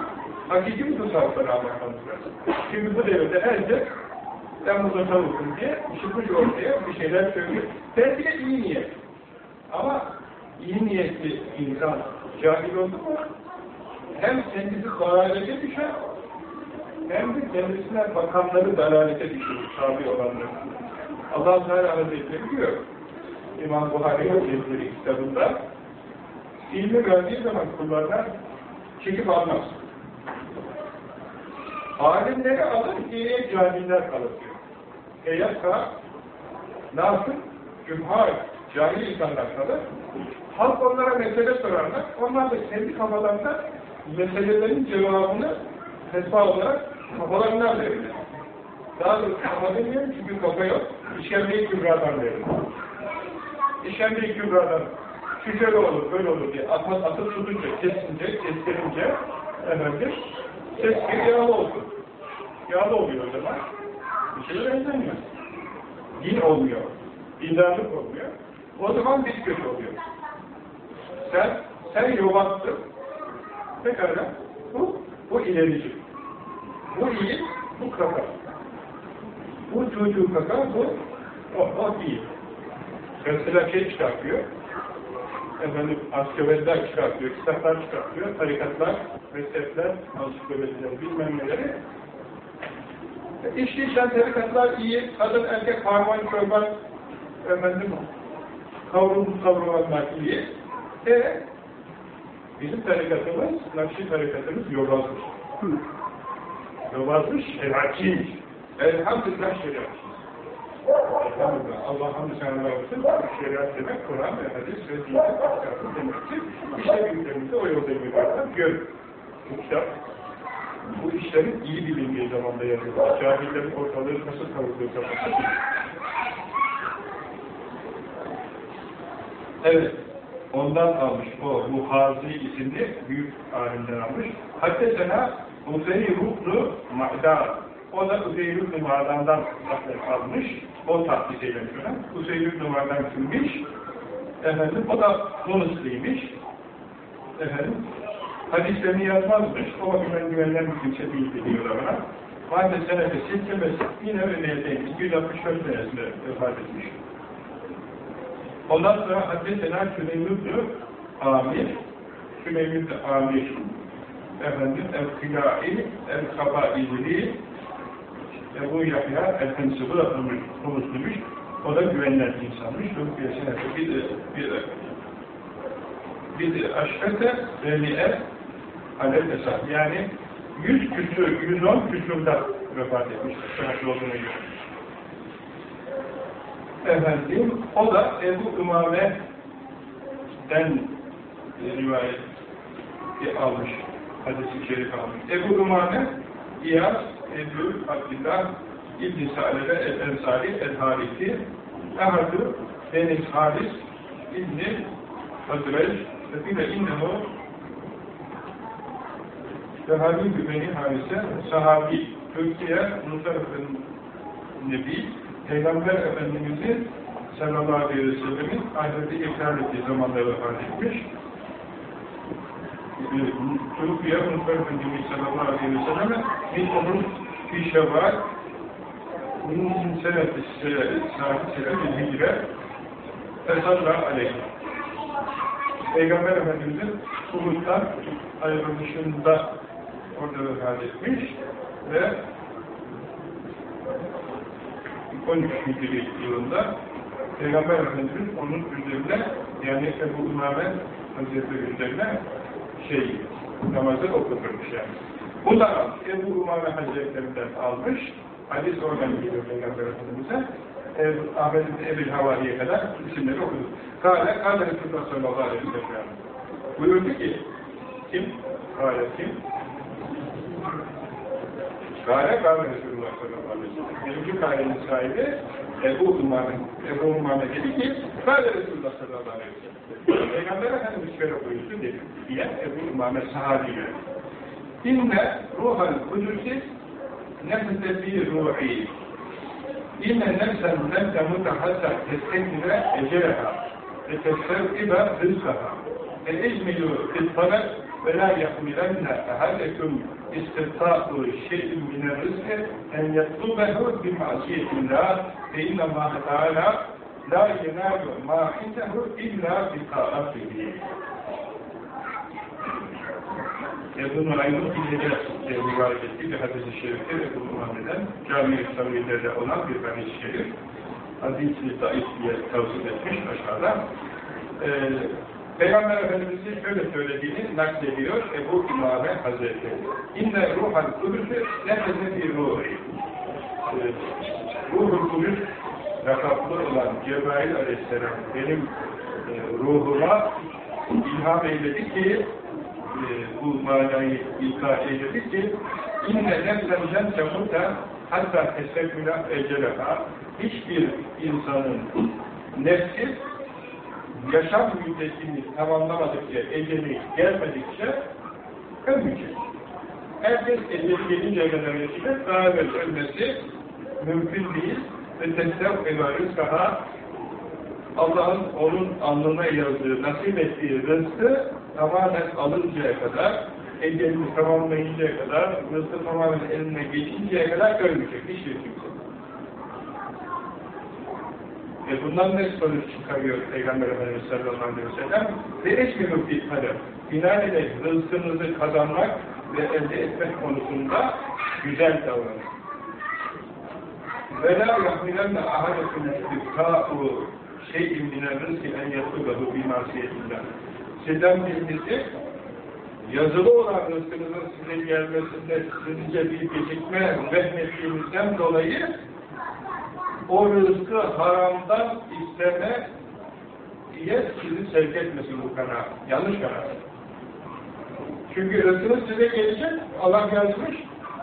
Hakiki bir tasavvufları anlatmamız lazım. Şimdi bu devirde herkes ben bu tasavvufum diye çıkmış ortaya bir şeyler söylüyor. Belki de iyi niyet. Ama iyi niyetli insan cahil oldu mu hem kendisi dalalete düşer hem de kendisine bakanları dalalete düşürür, tabi olanları. Allah Teala Hazretleri diyor, İmam Buhari Hazretleri kitabında, ilmi verdiği zaman kullarına çekip almaz. Alimleri alır, geriye cahiller kalır diyor. Eyyaka, nasıl? Cumhur, cahil insanlar kalır. Halk onlara mesele sorarlar. Onlar da kendi kafalarında meselelerin cevabını fetva olarak kafalarından verirler. Daha doğrusu kafa demiyorum çünkü kafa yok. İşkembeyi kübradan verirler. İşkembeyi kübradan şu şöyle olur, böyle olur diye atma, atıp tutunca, kesince, kestirince efendim, ses bir yağlı olsun. Yağlı oluyor o zaman. Bir şeyler benzemiyor. Din olmuyor. Dindarlık olmuyor. O zaman biz kötü oluyor. Sen, sen yobaksın. Pekala. Bu, bu ilerici. Bu iyi, bu kaka. Bu çocuğu kaka, bu oh, oh iyi. Mesela şey çıkartıyor. Efendim, ansiklopediler çıkartıyor, kitaplar çıkartıyor, tarikatlar, mezhepler, ansiklopediler, bilmem neleri. İşte işten tarikatlar iyi, kadın erkek harman çorban, efendim, kavrulmuş kavrulanlar iyi. E bizim tarikatımız, Nakşi tarikatımız yobazmış. Yobazmış, şeriatçıymış. Elhamdülillah şeriatçıyız. Elhamdülillah. Allah hamdü senler olsun. Şeriat demek Kur'an ve hadis ve dinin hakikatı demektir. İşte büyüklerimizde o yolda yürüyorlar. Gör. Bu kitap bu işlerin iyi bilindiği zamanda yazılır. Cahillerin ortalığı nasıl kavurduğu. Evet. Ondan almış o Muhazi isimli büyük alimden almış. Hatta sana Uzeyr Ruknu Ma'da o da Uzeyr Ruknu Ma'dan'dan almış. O tahsis eylemiş ona. Uzeyr Ruknu Ma'dan kimmiş? Efendim, o da Munusliymiş. Efendim, hadislerini yazmazmış. O güven güvenilen bir kimse değil diyorlar ona. Maalesef senede silkemesi yine öyleydi. 264 senesinde vefat etmiş. Ondan sonra Haddesena Süleyman Amir, Süleyman Amir, efendim, El-Kılai, El-Kabaili, Ebu Yahya El-Hensıbı da konuşmuş. O da güvenilen insanmış. Bir de, bir de, bir de aşkete ve mi'e alel. Yani yüz küsür, yüz on küsürde vefat etmiş. Sanatlı olduğuna göre efendim, o da Ebu Ümame'den rivayet almış, hadis-i şerif almış. Ebu Ümame, İyaz, Ebu Abdillah, İbn-i Sa'lebe, El-Ensari, El-Harifi, Ehadü, Deniz Haris, İbn-i Hazreç, ve innehu Sahabi Gübeni Haris'e, sahabi, Türkiye, Nusarf'ın Nebi, Peygamber Efendimiz'i sallallahu aleyhi ve sellemin ahireti ikrar ettiği zamanda vefat etmiş. Türkiye Mustafa Efendimiz sallallahu aleyhi ve selleme bir onun bir şevval min seneti sahibi seneti hicre esalla aleyhi. Peygamber Efendimiz'in Uhud'dan ayrılışında orada vefat etmiş ve 13 Hicri yılında Peygamber Efendimiz onun üzerine yani Ebu Umame Hazretleri üzerine şey namazı okutmuş yani. Bundan Ebu Umame Hazretlerinden almış hadis oradan geliyor Peygamber Efendimiz'e Ahmet Ebil Havari'ye kadar isimleri okudu. Kale, Kale Resulullah sallallahu aleyhi ve sellem buyurdu ki kim? Kale kim? Kale, Kale Resulullah sallallahu aleyhi ve sellem birinci kalenin sahibi Ebu Umame Ebu Umame dedi ki Kale Resulullah sallallahu aleyhi ve sellem Peygamber Efendimiz şöyle buyurdu dedi diye Ebu Umame sahabiyle İnne ruhal kudüsü nefse fi ruhi İnne nefsen lem temuta hatta testekire eceleha ve testevkibe rızkaha ve ecmilu fil ve la yakmilenne ehalekum istirta'u şeyin mine rızkı en yatlubehu bi masiyetillah fe inna Allah Teala la yenalu ma indehu illa bi taatihi Ebu Nuaym'ın İlhece rivayet ettiği bir hadis-i şerifte Ebu Muhammed'den Cami-i Saviye'de olan bir hadis-i şerif hadis-i zayıf diye tavsiye etmiş aşağıda. Ee, Peygamber Efendimiz'in şöyle söylediğini naklediyor Ebu İmame Hazretleri. İnne ruhal kudüsü nefese bir ruhi. Ruhul Kudüs lakaplı olan Cebrail Aleyhisselam benim e, ruhuma ilham eyledi ki e, bu manayı ilka eyledi ki inne nefsemden temuta hatta tesekmüla eceleha hiçbir insanın nefsi yaşam müddetini tamamlamadıkça, eceli gelmedikçe ölmeyecek. Herkes eceli gelinceye kadar yaşayacak, daha evvel ölmesi mümkün değil ve teslim evarız daha Allah'ın onun alnına yazdığı, nasip ettiği rızkı tamamen alıncaya kadar, ecelini tamamlayıncaya kadar, rızkı tamamen eline geçinceye kadar ölmeyecek. Hiçbir kimse. E bundan ne sonuç çıkarıyor Peygamber Efendimiz sallallahu aleyhi ve sellem? Ve eşminu bir talep. Binaenaleyh rızkınızı kazanmak ve elde etmek konusunda güzel davranın. Ve la yahmilenne ahadekum istiftâ'u şeyin mine rızki en yatlubehu bimasiyetillah. Sizden birinizi yazılı olan rızkınızın size gelmesinde sizce bir gecikme vehmettiğinizden dolayı o rızkı haramdan isteme diye sizi sevk etmesin bu karar. Yanlış karar. Çünkü rızkınız size gelecek, Allah yazmış,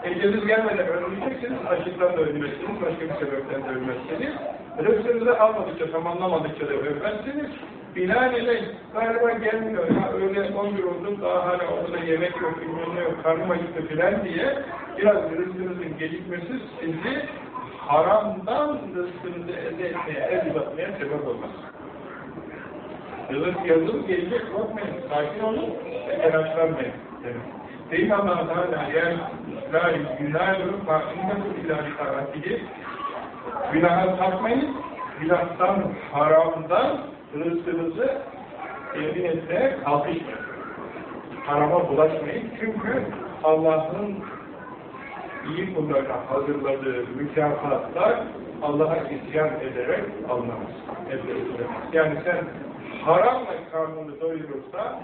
eceliniz gelmeden ölmeyeceksiniz, açlıktan da ölmezsiniz, başka bir sebepten de ölmezsiniz. Rızkınızı almadıkça, tamamlamadıkça da ölmezsiniz. Binaenaleyh galiba gelmiyor, ya öyle 11 oldum, daha hala orada yemek yok, bilmem yok, karnım acıktı filan diye biraz rızkınızın gecikmesi sizi haramdan rızkınızı elde etmeye, el uzatmaya sebep olmaz. Rızık yazılı gelecek, korkmayın, sakin olun, telaşlanmayın. Değil mi Allah-u Teala, yani la günahı ma'innehu ilahi taatihi günaha takmayın, günahtan, haramdan rızkınızı emin etmeye kalkışmayın. Harama bulaşmayın, çünkü Allah'ın iyi kullarına hazırladığı mükafatlar Allah'a isyan ederek alınamaz. Yani sen haramla karnını doyurursa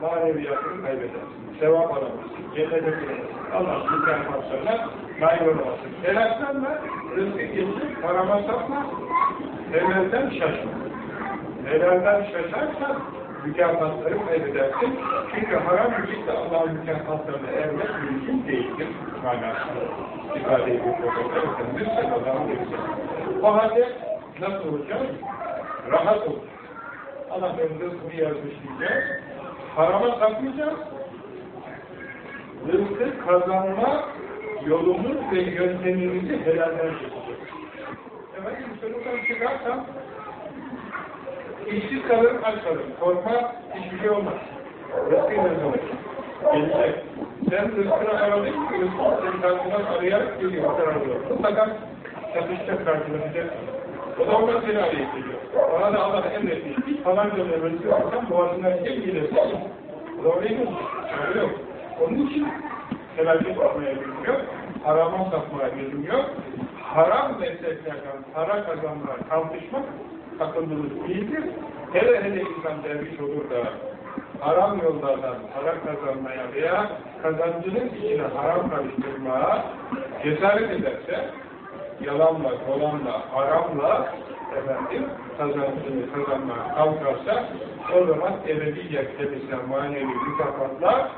maneviyatını kaybedersin. Sevap alamazsın. Cennete giremezsin. Allah mükafatlarına nail olamazsın. Telaşlanma, rızkı geçir, harama sapma, evvelden şaşma. Helalden şaşarsan mükafatları kaybedersin. Çünkü haram müzikle Allah'ın mükafatlarını ermek mümkün değildir. Manasını ifade ediyor Peygamber Efendimiz sallallahu aleyhi ve. O halde nasıl olacak? Rahat olur. Allah benim rızkımı yazmış diyeceğiz. Harama sapmayacağız. Rızkı kazanma yolumuz ve yöntemimizi helalden geçeceğiz. Efendim, sorudan çıkarsam İşsiz kalırım, aç kalırım. Korkma, hiçbir şey olmaz. Rızkı ne zaman? Gelecek. Sen rızkını aradın ki, rızkı senin karşından arayarak geliyor. Mutlaka satışta karşılaşacak. O da ondan seni arayıp geliyor. Bana da Allah emretmiş. Bir falan göndermesi varsa boğazından gel gelirsin. O da oraya gidiyor. Öyle yok. Onun için felaket olmaya bilmiyor. Harama sapmaya bilmiyor. Haram mesleklerden para kazanmaya kalkışmak akıllılık değildir. Hele hele insan derviş olur da haram yollardan para kazanmaya veya kazancının içine haram karıştırmaya cesaret ederse yalanla, dolanla, haramla efendim kazancını kazanmaya kalkarsa o zaman ebediyen kendisine manevi mükafatlar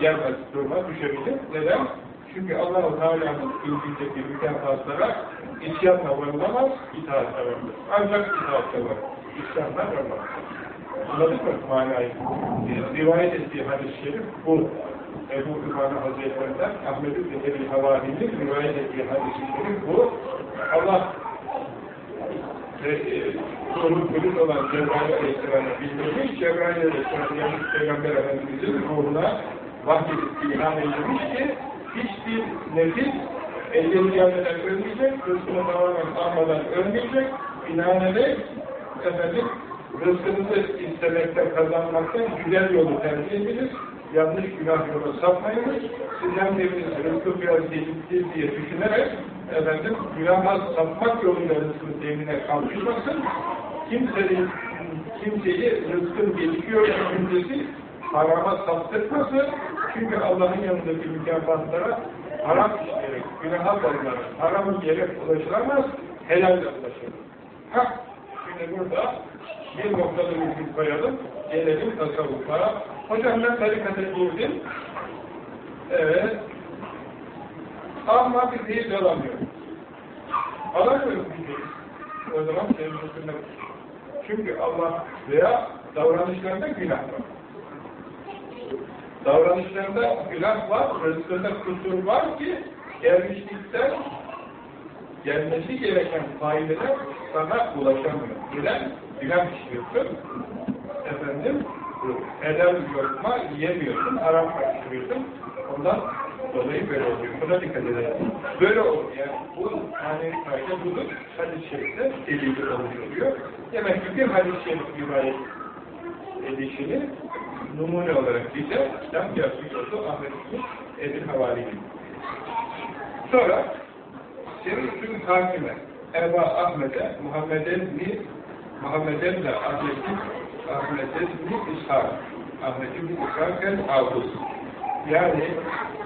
gelmez duruma düşebilir. Neden? Çünkü Allah-u Teala'nın ilgindeki mükafatlara isyanla varılamaz, itaatla varılır. Ancak itaatle var. İsyanla varılamaz. Anladın mı manayı? Rivayet ettiği hadis-i şerif bu. Ebu Ümanı Hazretlerinden Ahmet İbni Ebi Havari'nin rivayet ettiği hadis-i şerif bu. Allah e, e, doğru polis olan Cebrail Aleyhisselam'a bildirmiş, Cebrail Aleyhisselam Peygamber Efendimiz'in ruhuna vahyedip ilham edilmiş ki hiçbir nefis elleri gelmeden ölmeyecek, rızkını tamamen almadan ölmeyecek, binaenaleyh efendim rızkınızı istemekten, kazanmaktan güzel yolu tercih ediniz, yanlış günah yola sapmayınız, sizden biriniz rızkı biraz gecikti diye düşünerek efendim günaha sapmak yoluyla rızkını temine kalkışmasın, kimsenin kimseyi rızkın gecikiyor düşüncesi harama saptırmasın, çünkü Allah'ın yanındaki mükafatlara haram işleyerek, günaha varılarak, haramın yere ulaşılamaz, helalle ulaşılır. Hak, şimdi burada bir noktada virgül koyalım, gelelim tasavvufa. Hocam ben tarikata girdim, evet, ama bir değil alamıyorum. Alamıyorum bir değil. O zaman üstünde Çünkü Allah veya davranışlarında günah var. Davranışlarında günah var, rızkında kusur var ki gelmişlikten gelmesi gereken faydeler sana ulaşamıyor. Neden? Günah işliyorsun. Efendim, helal lokma yiyemiyorsun, haram karıştırıyorsun. Ondan dolayı böyle oluyor. Buna dikkat edelim. Böyle olur. Yani bu manevi fayda budur. Hadis-i şerifte delili oluyor. Demek ki bir hadis-i şerif edişini numune olarak bize İslam oldu Ahmet İbni Ebil Havali'nin. Sonra Sevinç'ün hakime Eba Ahmet'e Muhammed'in mi Muhammed'in de Ahmet'in Ahmet'in mi İshak Ahmet'in mi İshak el-Hafız yani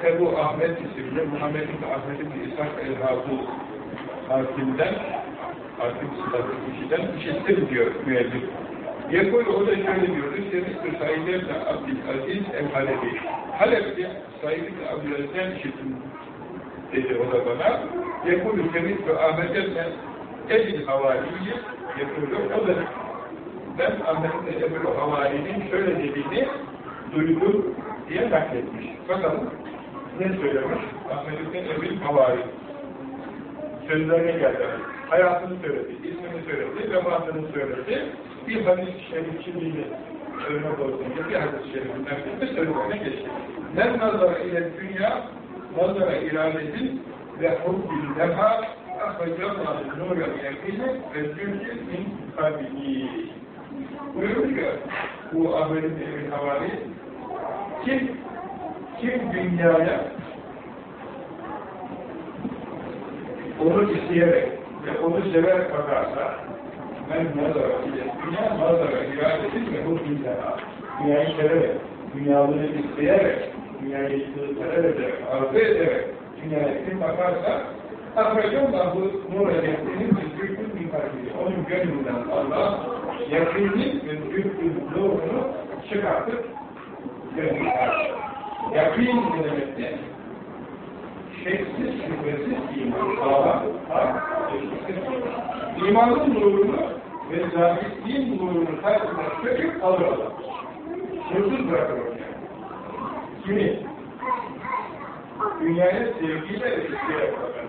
Ebu Ahmet isimli Muhammed bin Ahmet bin İshak el-Hafız hakimden hakim sıfatı kişiden işittim diyor müellif. Yekul o da şöyle diyordu, Semih Said ibn Abdülaziz el-Halebi. Halep'te Said ibn Abdülaziz'den işittim dedi o da bana. Yekul Semih Ahmet ibn Ebil Havali'yi Yekul o da ben Ahmet ibn Ebil Havali'nin şöyle dediğini duydum diye nakletmiş. Bakalım ne söylemiş? Ahmet ibn Ebil Havali. Sözlerine geldi. Hayatını söyledi, ismini söyledi, vefatını söyledi. Bir hadis-i şerif kimliğini olsun diye bir hadis-i şerifinden bir sözlerine geçti. Men nazara ile dünya, nazara iradetin ve hubbil defa ahrecallahu nurel yakine ve zülkü min kalbihi. Buyuruyor bu Ahmet bin Havali kim kim dünyaya onu isteyerek ve onu severek bakarsa ben nazara ile dünya nazara iradetin ve dünyaya dünyayı severek dünyalığı isteyerek dünyayı talep ederek arzu ederek dünyaya kim bakarsa Akracallahu nur edetinin zülkün bin kalbi. Onun gönlünden Allah yakinin ve zülkün nurunu çıkartıp gönlünden. Yakin ne demekti? Şeksiz, şüphesiz iman. Sağlam, hak, şeksiz iman. İmanın nurunu ve zahitliğin nurunu kalbinden söküp alır adam. Nursuz bırakır onu. Kimi? Dünyaya sevgiyle isteyerek bakar.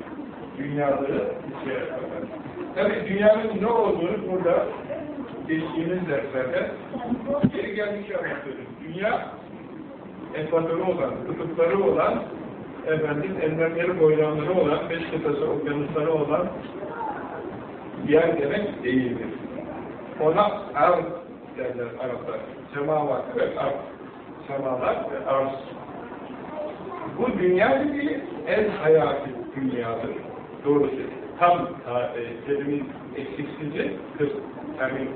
Dünyaları isteyerek bakar. Tabi dünyanın ne olduğunu burada geçtiğimiz derslerde geri gelmiş anlatıyoruz. Dünya ekvatörü olan, kutupları olan, efendim, enlemleri boylamları olan, beş kıtası okyanusları olan yer demek değildir. Ona arz derler Araplar. Semavat ve arz. Semalar ve arz. Bu dünya gibi el hayatı dünyadır. Doğrusu tam e, kelimin eksiksizi kıs, yani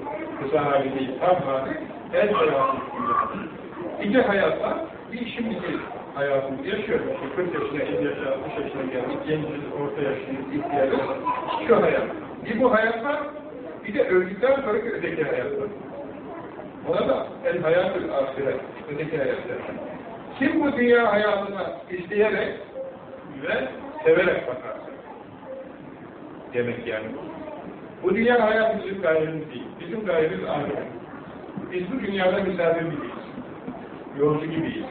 kısa hali değil tam hali el hayatı dünyadır. İki hayatlar bir şimdiki hayatımızı yaşıyoruz. 40 yaşına, 50 yaşına, 60 yaşına geldik, genciz, orta yaşlıyız, ihtiyarız. Şu hayat. Bir bu hayat var, bir de öldükten sonraki öteki hayat var. Ona da el hayatül ahiret, öteki hayat Kim bu dünya hayatına isteyerek ve severek bakarsa demek yani bu. Dünya hayatı bizim gayemiz değil. Bizim gayemiz ahiret. Biz bu dünyada misafir gibiyiz. Yolcu gibiyiz.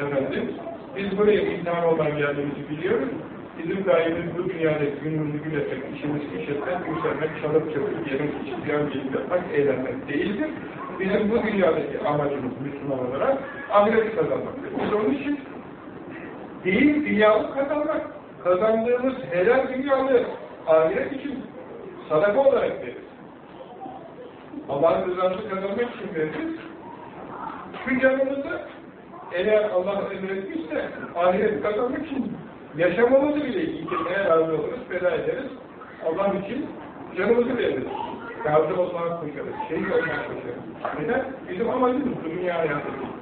Efendim, biz buraya imtihan olan geldiğimizi biliyoruz. Bizim gayemiz bu dünyada günümüzü gün etmek, işimizi iş etmek, yükselmek, çalıp çöpüp yemek, gelip yapmak, eğlenmek değildir. Bizim bu dünyadaki amacımız Müslüman olarak ahireti kazanmaktır. Biz onun için değil, dünyalık kazanmak, kazandığımız helal dünyalı ahiret için sadaka olarak veririz. Allah'ın rızası kazanmak için veririz. Şu eğer Allah emretmişse ahiret kazanmak için yaşamamızı bile yitirmeye razı oluruz, feda ederiz. Allah için canımızı veririz. Gazi olmaya koşarız, şehit olmaya koşarız. Neden? Bizim amacımız dünya hayatı değil.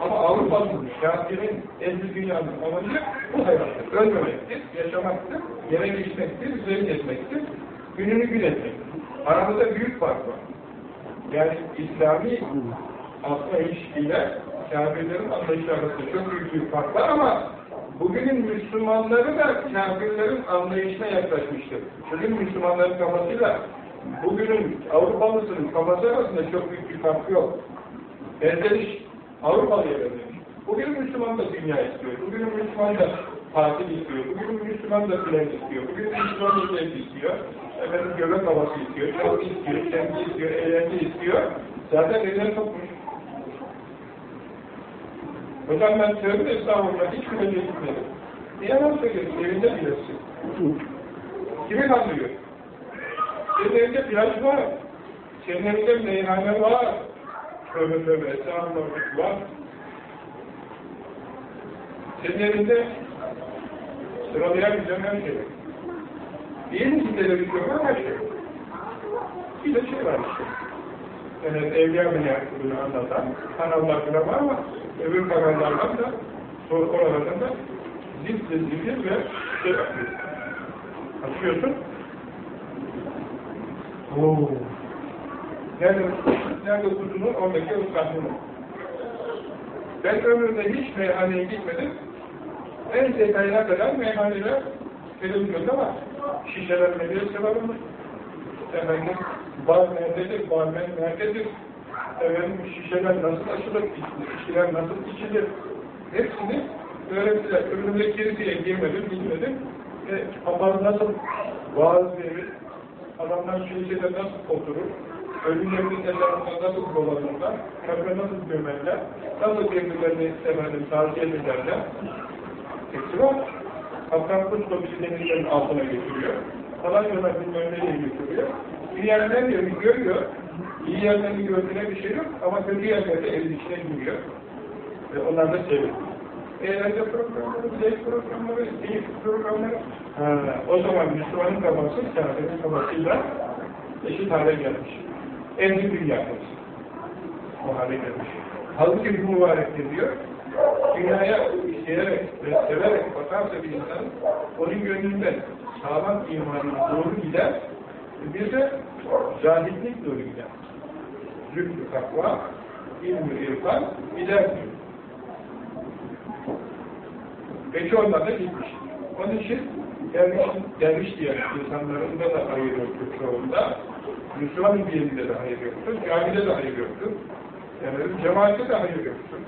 Ama Avrupa'nın, kafirin, ehli dünyanın amacı bu hayattır. Ölmemektir, yaşamaktır, yere geçmektir, zevk etmektir, gününü gün etmektir. Aramızda büyük fark var. Yani İslami anlayış ile kafirlerin anlayışı arasında çok büyük bir fark var ama bugünün Müslümanları da kafirlerin anlayışına yaklaşmıştır. Bugün Müslümanların kafasıyla bugünün Avrupalısının kafası arasında çok büyük bir fark yok. Benzeriş Avrupalı'ya benzemiş. Bugün Müslüman da dünya istiyor. Bugün Müslüman da tatil istiyor. Bugün Müslüman da plan istiyor. Bugün Müslüman da zevk istiyor. Efendim göbek havası istiyor. Çok istiyor. Kendi istiyor. Eğlence istiyor. Zaten neden sokmuş. Hocam ben tövbe estağfurullah hiç güvence gitmedim. Niye yalan söylüyorsun? Evinde bilirsin. Kimi kandırıyor? Senin evinde plaj var. Senin evinde meyhane var. Tövbe tövbe estağfurullah var. Senin evinde sıralayabileceğim her şey mi ki televizyon var her şey? Bir de şey var işte. Yani evliya münasebini anlatan kanallar bile var ama öbür kanallardan da oralardan da zil zil ve şey. Açıyorsun. Oo. Nerede, nerede kuzunun oradaki ıslahlığını. Ben ömrümde hiç meyhaneye gitmedim. En detayına kadar meyhaneler televizyonda var. Şişeler medyası var mı? Efendim, bar nerededir, barmen nerededir? Efendim, şişeler nasıl açılır, içkiler nasıl içilir? Hepsini öğrettiler. Ömrümde kiliseye girmedim, bilmedim. E, papaz nasıl vaaz verir, adamlar kilisede nasıl oturur, ölülerin etrafında nasıl dolanırlar, kabre nasıl gömerler, nasıl birbirlerini efendim, tavsiye ederler. Hepsi var. Kaptan Kutlu bizi denizlerin altına götürüyor. Falan yola bilmem nereye götürüyor. İyi yerler diyor, görüyor. İyi yerlerin gördüğüne bir şey yok ama kötü yerlerde evin içine giriyor. Ve onlar da seviyor. Eğlence programları, zevk programları, keyif programları. Ha, o zaman Müslümanın kafası, kafirin kafasıyla eşit hale gelmiş. Enzi dünya hepsi. O hale gelmiş. Halbuki bu mübarek diyor, dünyaya isteyerek ve severek bakarsa bir insan, onun gönlünden sağlam imanına doğru gider, bir de zahitlik gider. Zülfü takva, ilmi irfan diyor. Peki ondan da gitmiş. Onun için derviş, derviş diyen insanların da hayır yoktur çoğunda. Müslüman diyende de hayır yoktur. Camide de hayır yoktur. Yani cemaatte de hayır yoktur.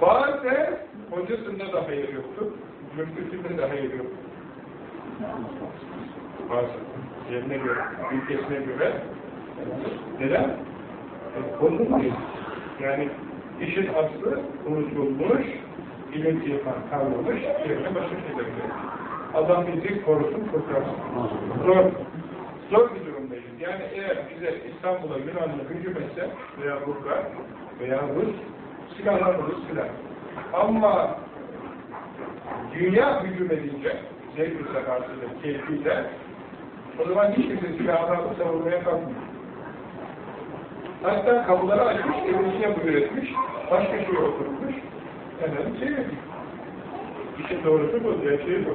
Bazen hocasında da hayır yoktur. Müftüsünde de hayır yoktur. Bazen. Yerine göre, ülkesine göre. Neden? E, bozulmuyor. Yani işin aslı unutulmuş, ilim irfan kalmamış, yerine başka şeyler. Allah bizi korusun, kurtarsın. Zor, zor bir durumdayız. Yani eğer bize İstanbul'a Yunanlı hücum etse veya Bulgar veya Rus, silahlanırız filan. Ama dünya hücum edince, zevk-i sakatıyla, keyfiyle, o zaman hiç kimse silahlarını savunmaya kalkmıyor. Hatta kapıları açmış, evin buyur etmiş, başka şey oturmuş, efendim seyretmiş. İşin doğrusu bu, gerçeği bu.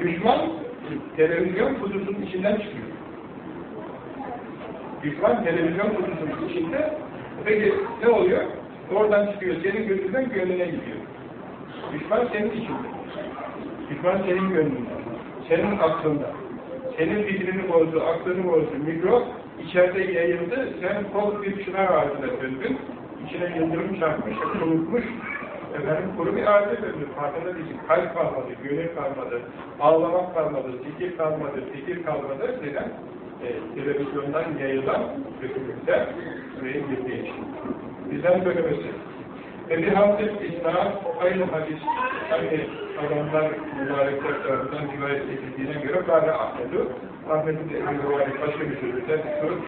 Düşman, televizyon kutusunun içinden çıkıyor. Düşman televizyon kutusunun içinde, peki ne oluyor? Oradan çıkıyor, senin gözünden gönlüne gidiyor. Düşman senin içinde. Düşman senin gönlünde, senin aklında. Senin fikrini bozdu, aklını bozdu, mikro içeride yayıldı, sen kol bir çınar ağacına döndün, içine yıldırım çarpmış, kurutmuş, efendim kuru bir ağaca döndün, farkında değilsin, kalp kalmadı, gönül kalmadı, ağlamak kalmadı, fikir kalmadı, fikir kalmadı, neden? E, televizyondan yayılan kötülükler ve girdiği için. Bizden söylemesi. Ve bir hafta İslam hadis, aynı adamlar mübarekler tarafından rivayet edildiğine göre Gâle Ahmet'u, Ahmet'in de Rivayet başka bir sözünden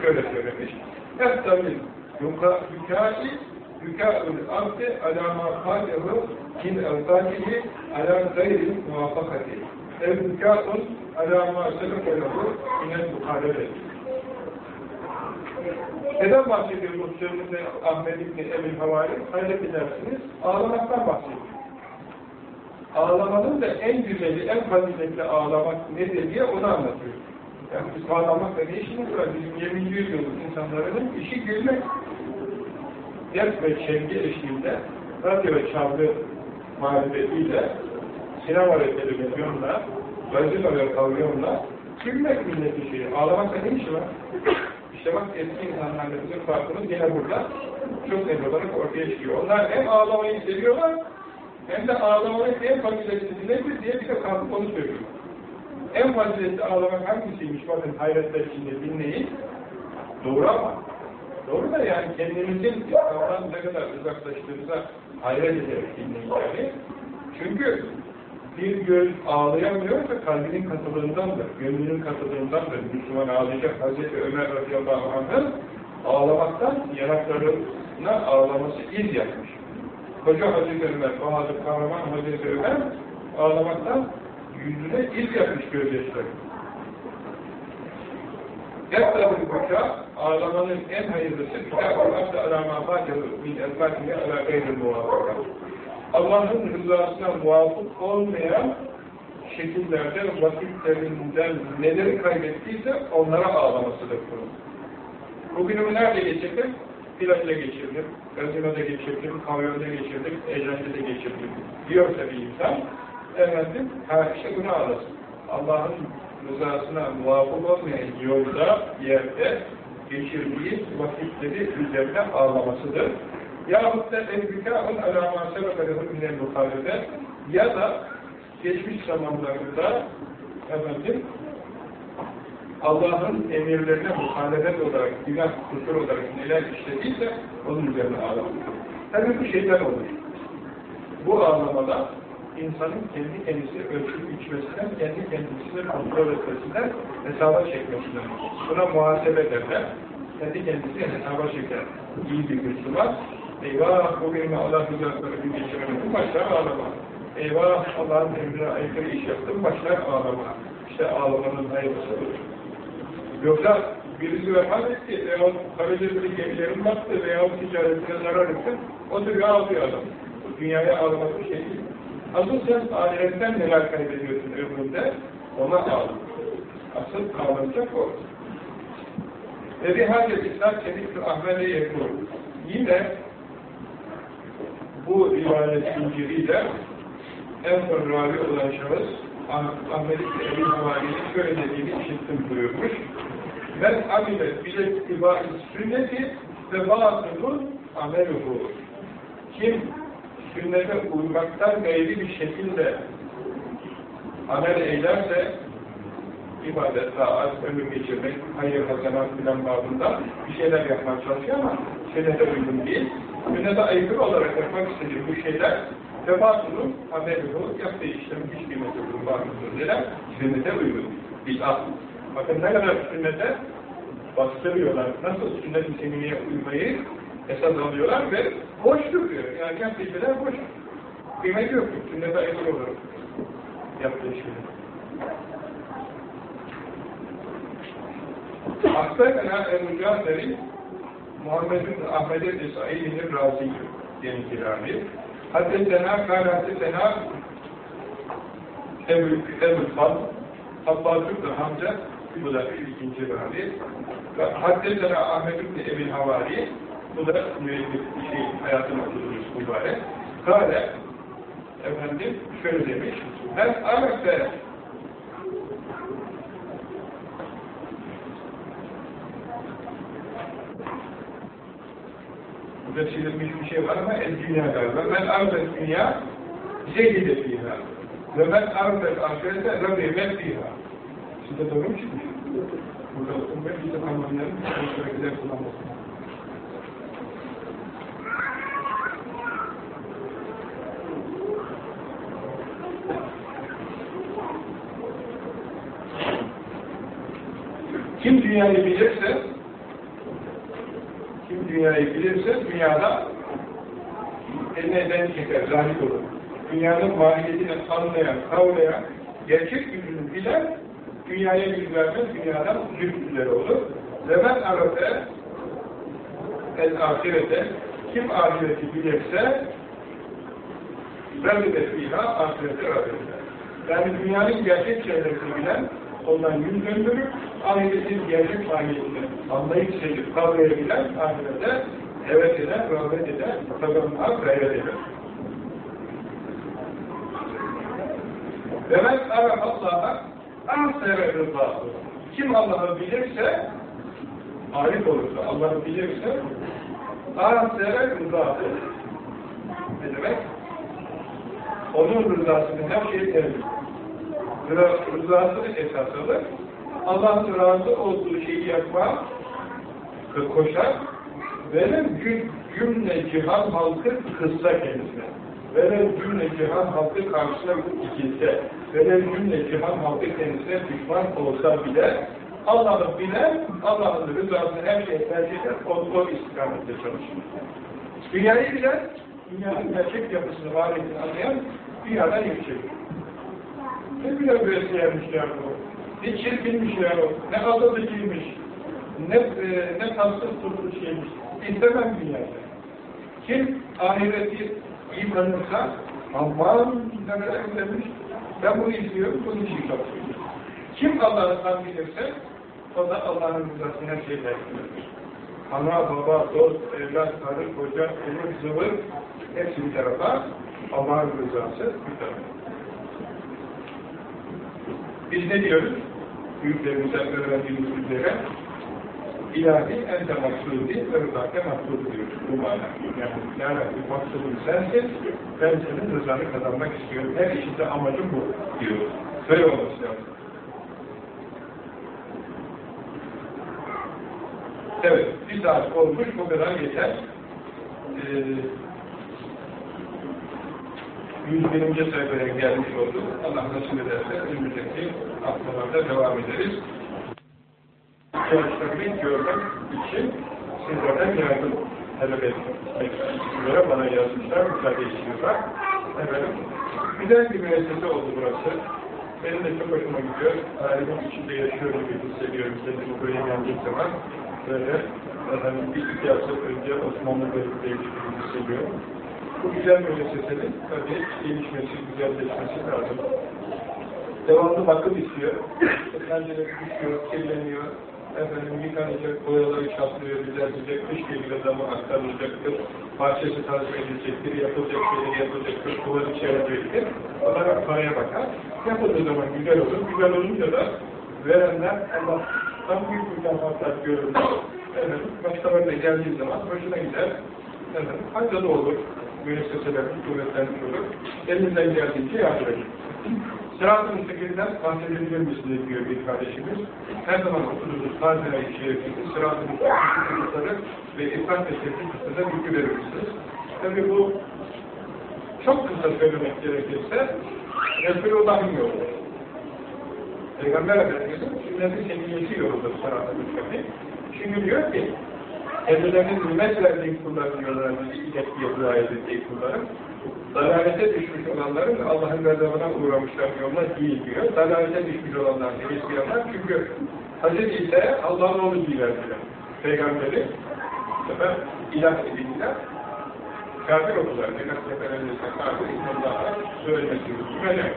şöyle söylemiş. Eftalil yukâi yukâ'ül abdi alâ mâ kâlehu min evzâkihi alâ gayri muvafakati. Ev yukâ'un alâ mâ selefelehu minel muhalefeti. Neden bahsediyor bu sözünde Ahmet İbni Ebil Havali? Hayret edersiniz, ağlamaktan bahsediyor. Ağlamanın da en güzeli, en faziletli ağlamak nedir diye onu anlatıyor. Yani biz ağlamakla ne işimiz var? Bizim 20. yüzyılın insanların işi gülmek. Ders ve şevki eşliğinde, radyo ve çalgı marifetiyle, sinema ve televizyonla, gazino ve pavyonla gülmek milletin şeyi. Ağlamakla ne işi var? İşte bak eski insanlarla bizim farkımız yine burada çok net olarak ortaya çıkıyor. Onlar hem ağlamayı seviyorlar hem de ağlamanın en faziletli nedir diye bir de kalkıp onu söylüyor. En faziletli ağlamak hangisiymiş bakın hayretler içinde dinleyin. Doğru ama. Doğru da yani kendimizin İslam'dan ne kadar uzaklaştığımıza hayret ederek dinleyin yani. Çünkü bir göz ağlayamıyorsa kalbinin katılığındandır, gönlünün katılığındandır. Müslüman ağlayacak Hazreti Ömer radıyallahu anh'ın ağlamaktan yanaklarına ağlaması iz yapmış. Koca Hazreti Ömer, Bahadır Kahraman Hazreti Ömer ağlamaktan yüzüne iz yapmış gözyaşları. Yatların koca ağlamanın en hayırlısı kitab-ı abd alâmâ fâkehü min el-fâkehü alâ gayrı muvafaka. Allah'ın rızasına muvafık olmayan şekillerde, vakitlerinden neleri kaybettiyse onlara ağlamasıdır bunun. Bugünümü nerede geçirdim? Plajda geçirdim, gazinoda geçirdim, kavyonda geçirdim, eğlencede geçirdim. Diyorsa bir insan, efendim, ha işte bunu ağlasın. Allah'ın rızasına muvafık olmayan yolda, yerde geçirdiği vakitleri üzerine ağlamasıdır. Yahut da el-bükâ'un alâmâ sebebelehum minel muhalefet ya da geçmiş zamanlarında efendim Allah'ın emirlerine muhalefet olarak, günah, kusur olarak neler işlediyse onun üzerine ağlamak. Tabii bu şeyden olur. Bu ağlamada insanın kendi kendisi ölçüp içmesinden, kendi kendisini kontrol etmesinden, hesaba çekmesinden. Buna muhasebe derler. Kendi kendisi hesaba çeker. İyi bir Müslüman. Eyvah bu benim Allah rızasını geçiremedim. Başlar ağlama. Eyvah Allah'ın emrine aykırı iş yaptım. Başlar ağlama. İşte ağlamanın hayırlısı olur. Yoksa birisi vefat etti veyahut Karadeniz'de gemilerin battı veyahut ticaretine zarar etti. Oturuyor ağlıyor adam. Dünyaya ağlamak bir şey değil. Asıl sen ahiretten neler kaybediyorsun ömründe ona ağla. Asıl ağlanacak o. Ve bir hadis İslam Kedikli Ahmet'e yakıyor. Yine bu rivayet zinciriyle en son ravi olan şahıs Ahmet İbni Ebi şöyle dediğini işittim buyurmuş. Ben amile bile itibari sünneti ve batılun ameluhu. Kim sünnete uymaktan gayri bir şekilde amel eylerse ibadet, taat, ömür geçirmek, hayır, hasenat filan babında bir şeyler yapmak çalışıyor ama sünnete uygun değil. Sünnete aykırı olarak yapmak istediği bu şeyler Tebatunu, ameluhu, yaptığı işlem hiç kıymeti kurbanlıdır. Neden? Sünnete uygun. Bid'at. Bakın ne kadar sünnete bastırıyorlar. Nasıl sünnet-i uymayı esas alıyorlar ve boş duruyor. Yani yaptığı şeyler boş. Kıymeti yok. Sünnete aykırı olur. Yaptığı şeyler. Akbetena el-Mücadeli Muhammed bin Ahmed el-Sa'id'in Razi yeni kirami. Haddetena kâle haddetena Ebu Fad Abbas bin Hamza bu da ikinci ravi. Haddetena Ahmet bin Ebil Havari bu da müellif şey, hayatın okudurmuş mübarek. Kâle efendim şöyle demiş. Ben Arap'ta Burada çizilmiş bir şey var ama el dünya galiba. Ben arvet dünya zeyyide fiha. Ve ben arvet ahirete rabbimet fiha. Sizde doğru mu çıkmış? Burada. Biz de tamamlayalım. Şöyle kullanmasın. Kim dünyayı bilirse dünyayı bilirse dünyada eline eden çeker, zahit olur. Dünyanın mahiyetini anlayan, kavrayan, gerçek yüzünü bilen dünyaya yüz vermez, dünyadan zülfüleri olur. Ve ben arafe el ahirete kim ahireti bilirse Rabbi de fiha ahirete Rabbi Yani dünyanın gerçek şeylerini bilen ondan yüz döndürüp ahiretin gerçek mahiyetini anlayıp sevip kavrayabilen ahirete evet eder, rağbet eder, kazanmaya gayret eder. Ve men araf Allah'a ahsere rızası. Kim Allah'ı bilirse, arif olursa, Allah'ı bilirse, ahsere rızası. Ne demek? Onun rızasını her şeyi temin. Rızasını esas alır. Allah'ın razı olduğu şeyi yapma koşar. Velev cümle cihan halkı kızsa kendisine. Velev cümle cihan halkı karşısına dikilse. Velev cümle cihan halkı kendisine düşman olsa bile Allah'ı bilen, Allah'ın rızasını her şeye tercih eder, o, o istikamette çalışır. Dünyayı bilen, dünyanın gerçek yapısını, variyetini anlayan dünyadan yükselir. Ne güzel besleyenmişler bu. Ne çirkinmişler o. Ne aldatıcıymış. Ne, e, ne tatsız tuzlu şeymiş. İstemem dünyada. Kim ahireti iyi tanırsa ne kadar güzelmiş. Ben bunu istiyorum, bunu için çalışıyorum. Kim Allah'ı tam bilirse o da Allah'ın rızasını her şeyden bilir. Ana, baba, dost, evlat, karı, koca, ıvır, zıvır hepsi bir tarafa Allah'ın rızası bir tarafa. Biz ne diyoruz? Büyüklerimizden öğrendiğimiz üzere ilahi ente maksudi ve rızake maksudu diyoruz bu mana. Yani ya Rabbi maksudum sensin, ben senin rızanı kazanmak istiyorum. Her işinde amacım bu diyoruz. Böyle olması lazım. Evet, bir saat olmuş, bu kadar yeter. Ee, 101. sayfaya gelmiş olduk. Allah nasip ederse önümüzdeki haftalarda devam ederiz. Çalışlarını görmek için sizlerden yardım talep etmek bana yazmışlar, müsaade istiyorlar. Efendim, güzel bir müessese oldu burası. Benim de çok hoşuma gidiyor. Ailemin içinde yaşıyorum gibi hissediyorum. Kendimi buraya geldiğim zaman böyle efendim, bir iki önce Osmanlı Devleti'yle ilgili hissediyorum. Bu güzel müessesenin tabii gelişmesi, güzelleşmesi lazım. Devamlı bakım istiyor. Pencereleri düşüyor, kirleniyor. Efendim yıkanacak, boyaları çatlıyor, düzeltecek, kış geliyor zaman aktarılacaktır. Parçası tazmin edilecektir, yapılacak şeyler yapılacaktır, duvarı çevirecektir. Onlara paraya bakar. Yapıldığı zaman güzel olur. Güzel olunca da verenler Allah'tan büyük mükafatlar görürler. Efendim, başkalarına geldiği zaman hoşuna gider. Efendim, faydalı olur müesseselerin kuvvetlenmiş olur. Elimizden geldiğince yardım edin. Sırat-ı müstakilden bahsedebilir misiniz diyor bir kardeşimiz. Her zaman okuduğunuz Fatiha-i Şerif'in Sırat-ı müstakilleri ve İfrat ve Tevfik kısmında bilgi verir misiniz? Tabi bu çok kısa söylemek gerekirse Resulullah'ın yolu. Peygamber Efendimiz'in sünnet-i seniyesi yoludur sıratı müstakim. Çünkü diyor ki kendilerinin nimet verdiği kullar diyorlar, ilet diye dua edildiği kulların dalalete düşmüş olanların Allah'ın gazabına uğramışlar yoluna değil diyor. Dalalete düşmüş olanlar Hristiyanlar çünkü Hz. İsa'ya Allah'ın oğlu dilerdiler. Peygamberi sefer ilah edildiler. Kafir oldular. Nekat seferlerinde kafir İslam'da söylemesi. Böyle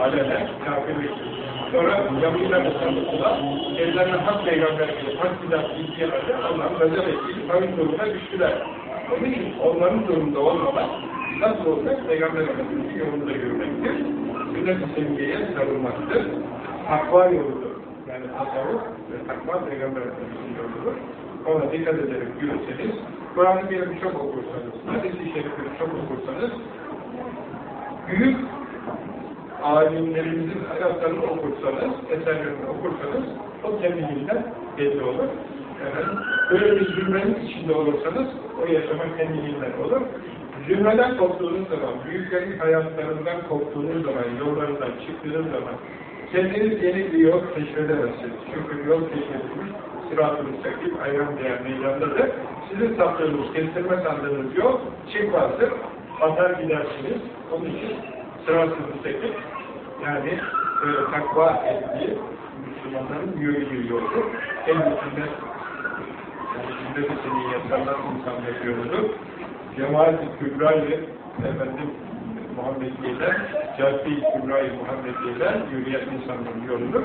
alenen kafirlik. Sonra Yahudiler Müslümanlıkla kendilerine hak peygamber gibi hak bidat ihtiyarları Allah'ın gazap ettiği kavim durumuna düştüler. Onun için onların durumunda olmamak nasıl olacak? Peygamber Efendimiz'in yolunda yürümektir. Sünnet-i sevgiyeye sarılmaktır. Takva yoludur. Yani tasavvuf ve takva Peygamber Efendimiz'in yoludur. Ona dikkat ederek yürürseniz, Kur'an-ı Kerim'i çok okursanız, hadis-i şerifleri çok okursanız, büyük alimlerimizin hayatlarını okursanız, eserlerini okursanız, o kendiliğinden belli olur. Efendim, böyle bir zümrenin içinde olursanız, o yaşama kendiliğinden olur. Zümreden koptuğunuz zaman, büyüklerin hayatlarından koptuğunuz zaman, yollarından çıktığınız zaman, kendiniz yeni bir yol keşfedemezsiniz. Çünkü yol keşfedilmiş, sırat-ı ayran değer meydandadır. Sizin saptığınız, kestirme sandığınız yol çıkmazdır. Atar gidersiniz. Onun için sırat-ı müstakim, yani e, takva ettiği Müslümanların yürüdüğü yoldur. Kendisinde yani sünnet-i seniyetlerden insanlar yoludur. Cemaat-i Kübra'yı efendim Muhammediye'den, Cadde-i Kübra'yı Muhammediye'den yürüyen insanların yoludur.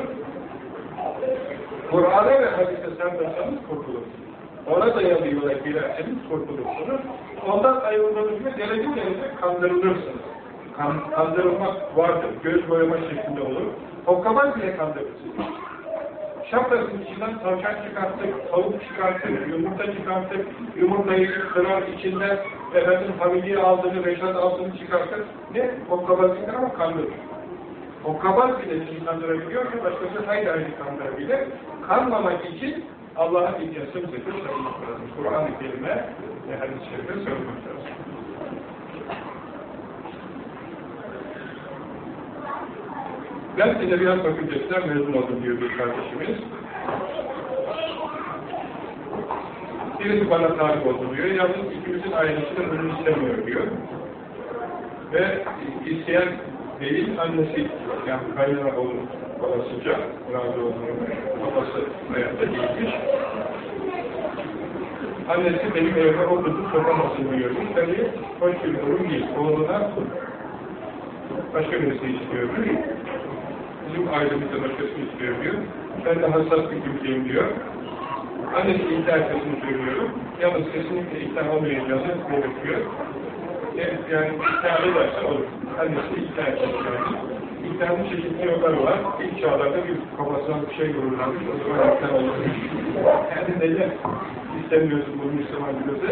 Kur'an'a ve hadise sarılırsanız kurtulursunuz. Ona dayalı yola girerseniz kurtulursunuz. Ondan ayrıldığınız gibi derece derece kandırılırsınız. Kan, kandırılmak vardır. Göz boyama şeklinde olur. Hokkabaz bile kandırırsınız. Şapkasının içinden tavşan çıkarttık, tavuk çıkarttık, yumurta çıkarttık, yumurtayı kırar içinden efendim hamiliye aldığını, reşat aldığını çıkarttık. Ne? Hokkabazlıktır ama kandırır. Hokkabaz bile sizi kandırabiliyor ki başkası hayli hayli kandırabilir. Kanmamak için Allah'a sarılmak lazım. Kur'an-ı Kerim'e ve hadis-i şerife sarılmak lazım. Ben Edebiyat Fakültesinden mezun oldum diyor bir kardeşimiz. Birisi bana talip oldu diyor. Yalnız ikimizin ailesi de bunu istemiyor diyor. Ve isteyen değil annesi, yani kaynana olur babasıca, razı olduğunu, babası hayatta değilmiş. Annesi benim evime okudu, sokamasın diyormuş. Tabii hoş bir durum değil. Oğluna başka birisi istiyormuş. Bizim ailemizde başkasını istiyor diyor. Ben de hassas bir kimseyim diyor. Annesi ikna etmesini söylüyorum. Yalnız kesinlikle ikna olmayacağını belirtiyor. Evet, yani ikna ederse olur. Annesi ikna edecek yani. İknanın çeşitli yolları var. İlk çağlarda bir kafasına bir şey vururlarmış. O zaman ikna olurmuş. Yani neden istemiyorsun bunu Müslüman biliyorsa?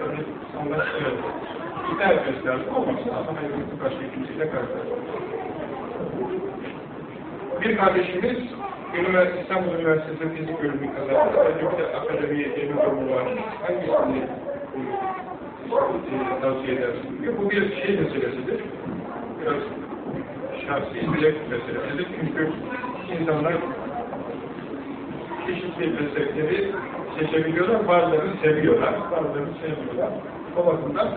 Yani anlaşılıyor. İkna etmesi lazım. Olmazsa ama hayırlısı başka kimseyle karşılaşır. Bir kardeşimiz Üniversite, İstanbul Üniversitesi Fizik Bölümü kazandı. Özellikle akademiye yeni bölümü var. Hangisini e, tavsiye edersin. Bu bir şey meselesidir. Biraz şahsi bilek meselesidir. Çünkü insanlar çeşitli meslekleri seçebiliyorlar, bazılarını seviyorlar, bazılarını sevmiyorlar. O bakımdan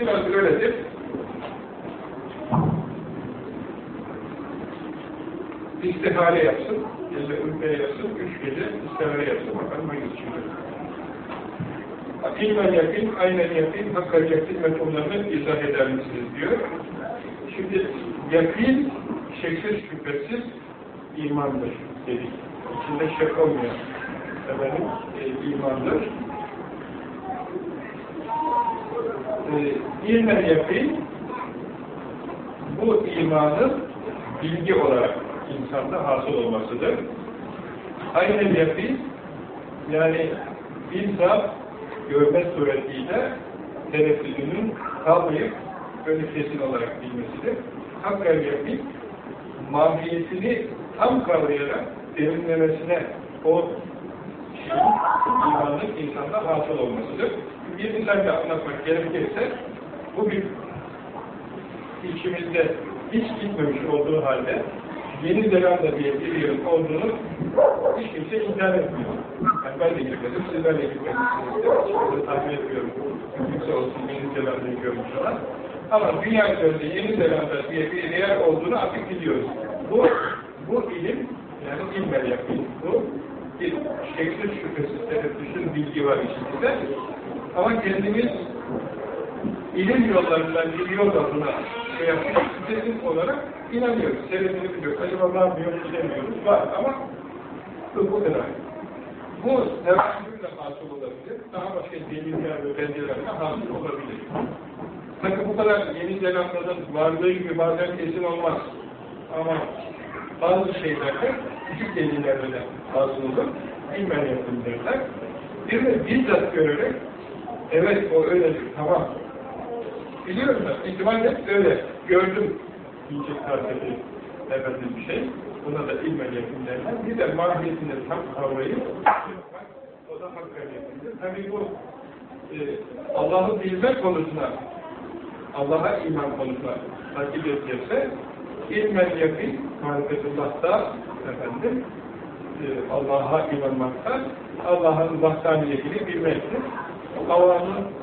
biraz öyledir. İstihare yapsın, gece ülkeye yapsın, üç gece istihare yapsın, bakalım hangisi çıkıyor. İlmen yakın, aynen yakın, hakkal yakın mefhumlarını izah eder misiniz diyor. Şimdi yakın, şeksiz şüphesiz imandır dedik. İçinde şek olmayan efendim, e, imandır. E, ilmen yakın, bu imanın bilgi olarak insanda hasıl olmasıdır. Aynen yakın, yani bizzat görme suretiyle tereddüdünün kalmayıp böyle kesin olarak bilmesidir. Hakkar yakın, mahiyetini tam kavrayarak derinlemesine o imanın insanda hasıl olmasıdır. Bir misalle anlatmak gerekirse, bugün içimizde hiç gitmemiş olduğu halde Yeni Zelanda diye bir yerin olduğunu hiç kimse inkar etmiyor. Yani ben de gitmedim, sizler de. Açıkçası tahmin ediyorum. Kimse olsun Yeni Zelanda'yı görmüş olan. Ama dünya üzerinde Yeni Zelanda diye bir yer olduğunu artık biliyoruz. Bu, bu ilim, yani ilmel yakın, bu bir şekli şüphesiz, tereddüsün bilgi var içinde. Ama kendimiz ilim yollarından biliyorlar buna şey yapmak kesin olarak inanıyoruz. Sebebini biliyoruz. Acaba var mı yok bilemiyoruz. Var ama bu, kadar. Bu tevahümle hasıl olabilir. Daha başka deliller ve belgelerle hasıl olabilir. Bakın bu kadar Yeni Zelanda'nın varlığı gibi bazen kesin olmaz. Ama bazı şeylerde küçük delillerle hasıl olur. Bilmen yapın derler. Bir de bizzat görerek evet o öyledir, tamam Biliyorum da ihtimalle öyle. Gördüm diyecek tarzı efendim bir şey. Buna da ilmen yakınlarından. Bir de mahiyetini tam kavrayıp o da hakikatindir. Tabi bu e, Allah'ı bilmek konusuna Allah'a iman konusuna takip edilirse ilmen yakın marifetullah'ta efendim e, Allah'a inanmakta Allah'ın vahdaniyetini bilmektir. Allah'ın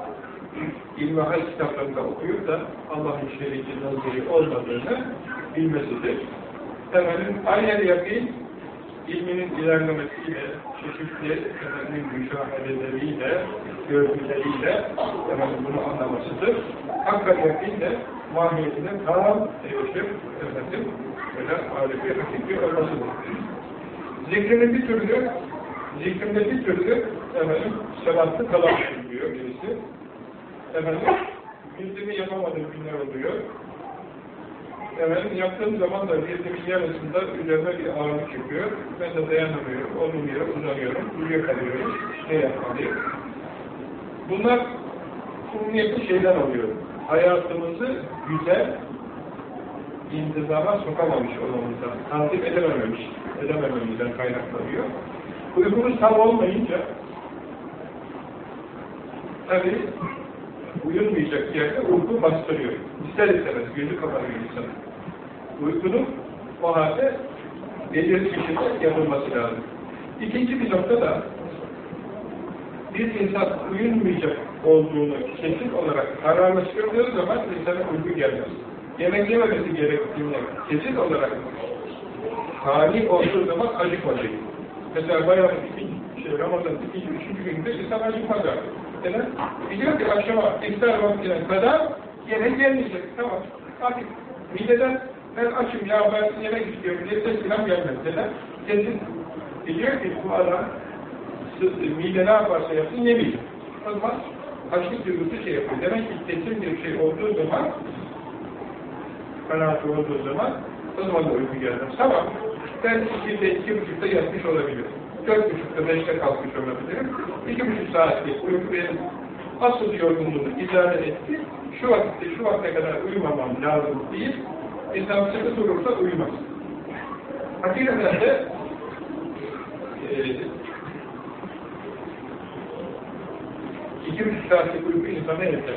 ilmihal kitaplarında okuyup da Allah'ın şeriki naziri olmadığını bilmesidir. Efendim, aynen yakın ilminin ilerlemesiyle, çeşitli efendim, müşahedeleriyle, görgüleriyle efendim, bunu anlamasıdır. Hakka yakınla mahiyetine tam erişip efendim, böyle arifi, hakiki olmasıdır. Zikrinin bir türlü, zikrinde bir türlü efendim, sebatlı kalamıyor diyor birisi efendim, yüzümü yapamadığım günler oluyor. Efendim, yaptığım zaman da yüzümün yarısında üzerine bir ağırlık çıkıyor. Ben de dayanamıyorum, olmuyor, uzanıyorum, uyuyakalıyorum, ne yapmalıyım? Bunlar umumiyetli şeyler oluyor. Hayatımızı güzel, intizama sokamamış olmamızdan, takip edemememiş, edemememizden kaynaklanıyor. Uykumuz tam olmayınca, tabii uyunmayacak yerde uyku bastırıyor. İster istemez gözü kapanıyor insanın. Uykunun o halde belirli yapılması lazım. İkinci bir nokta da bir insan uyunmayacak olduğunu kesin olarak kararlaştırdığı zaman insana uyku gelmez. Yemek yememesi gerektiğini kesin olarak hali olduğu zaman acıkmadığı. Mesela bayağı ikinci, şey, Ramazan ikinci, üçüncü günde insan acıkmaz artık. Neden? Biliyor ki akşama iftar vaktine kadar yemek gelmeyecek. Tamam. Artık mideden ben açım ya ben yemek istiyorum diye ses filan gelmez. Neden? Kesin biliyor ki bu adam mide ne yaparsa yapsın yemeyecek. O zaman açlık duygusu şey yapıyor. Demek ki kesin bir şey olduğu zaman kanaatı olduğu zaman o zaman da uyku gelmez. Tamam. Ben ikide, iki buçukta yatmış olabilirim dört buçukta, beşte kalkmış olabilirim. İki buçuk saatlik uyku benim asıl yorgunluğumu idare etti. Şu vakitte, şu vakte kadar uyumamam lazım deyip insan sıkı durursa uyumaz. Hakikaten de e, iki buçuk saatlik uyku insana yeter.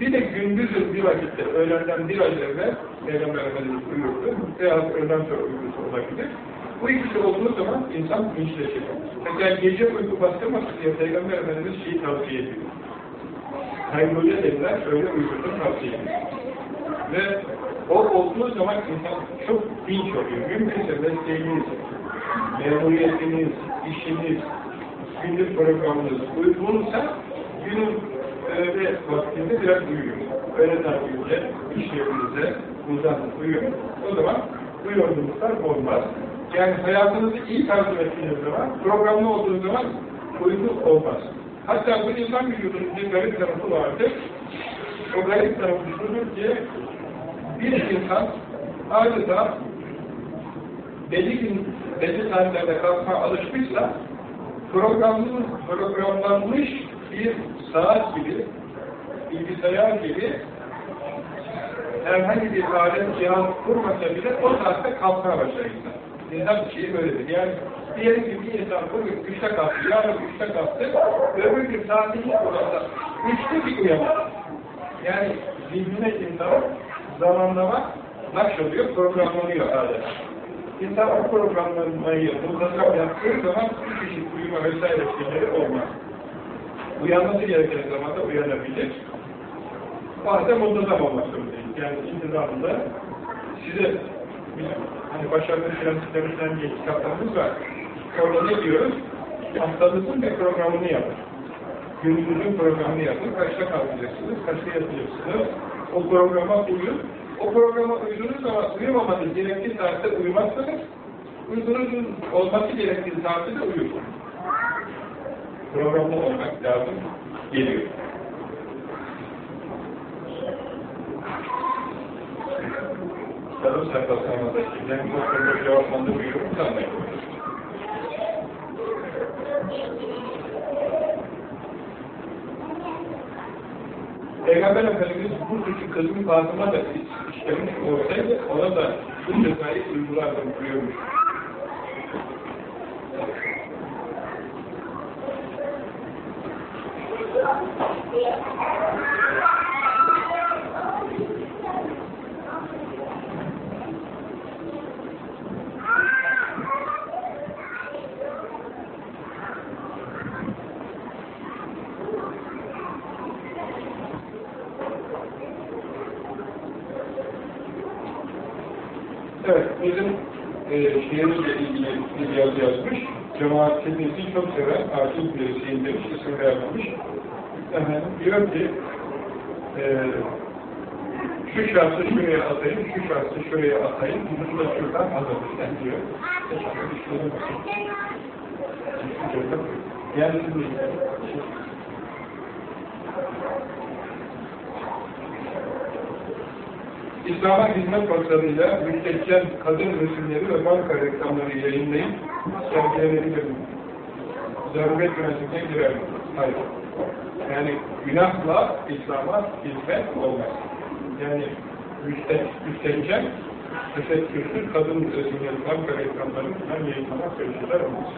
Bir de gündüzün bir vakitte, öğlenden bir ay evvel Peygamber Efendimiz uyurdu veya öğleden sonra uykusu olabilir. Bu ikisi olduğu zaman insan dinçleşir. Mesela gece uyku bastırmasın diye Peygamber Efendimiz şeyi tavsiye ediyor. Kayboluya dediler, öyle uykusunu tavsiye ediyor. Ve o olduğu zaman insan çok dinç oluyor. Mümkünse mesleğiniz, memuriyetiniz, işiniz, günlük programınız uygunsa günün öğle vaktinde biraz uyuyun. Öğle tatilinde, iş yerinize uzanın, uyuyun. O zaman bu yorgunluklar olmaz. Yani hayatınızı iyi takip ettiğiniz zaman, programlı olduğu zaman uyku olmaz. Hatta bu insan vücudunun bir garip tarafı vardır. O garip tarafı şudur ki, bir insan adeta belli gün, belli saatlerde kalkma alışmışsa, programlı, programlanmış bir saat gibi, bilgisayar gibi herhangi bir alet cihaz kurmasa bile o saatte kalkmaya başlar. İnsan şeyi böyledir. Yani diyelim ki bir insan bugün üçte kalktı, yarın üçte kalktı, öbür gün saat iki olursa üçte bir uyanır. Yani zihnine insan zamanlama nakşoluyor, programlanıyor adeta. İnsan o programlamayı mutlaka yaptığı zaman bir çeşit uyuma vesaire şeyleri olmaz. Uyanması gereken zamanda uyanabilir. Bazen muntazam olmak zorundayız. Yani intizamında size hani başarılı prensiplerimizden diye kitaplarımız var. Orada ne diyoruz? Haftanızın bir programını yapın. Gününüzün programını yapın. Kaçta kalkacaksınız, kaçta yatacaksınız. O programa uyun. O programa uydunuz ama uyumamanız gerektiği saatte uyumazsanız uydunuzun olması gerektiği saatte de uyursunuz. Programda olmak lazım. Geliyor. Sarı sayfa saymadaki ben bu soruları cevaplandırmıyorum. Sanmayın. Peygamber Efendimiz bu küçük kızın Fatıma da işlemiş olsaydı ona da bu cezayı uygulardım buyurmuş. Evet, bizim e, şiirimizle ilgili bir yazı yazmış. Cemaat kendisi çok seven, acil birisiyim demiş, isim vermemiş. Efendim, diyor ki, e, şu şahsı şuraya atayım, şu şahsı şuraya atayım, bunu da şuradan alabilirler diyor. Yani şimdi, İslam'a hizmet maksadıyla müstehcen kadın resimleri ve banka reklamları yayınlayıp sergilenebilir mi? Zaruret yönetimine girer mi? Hayır. Yani günahla İslam'a hizmet olmaz. Yani müstehcen, tesettürsüz kadın resimleri, banka reklamları hem yayınlamak böyle şeyler olmaz.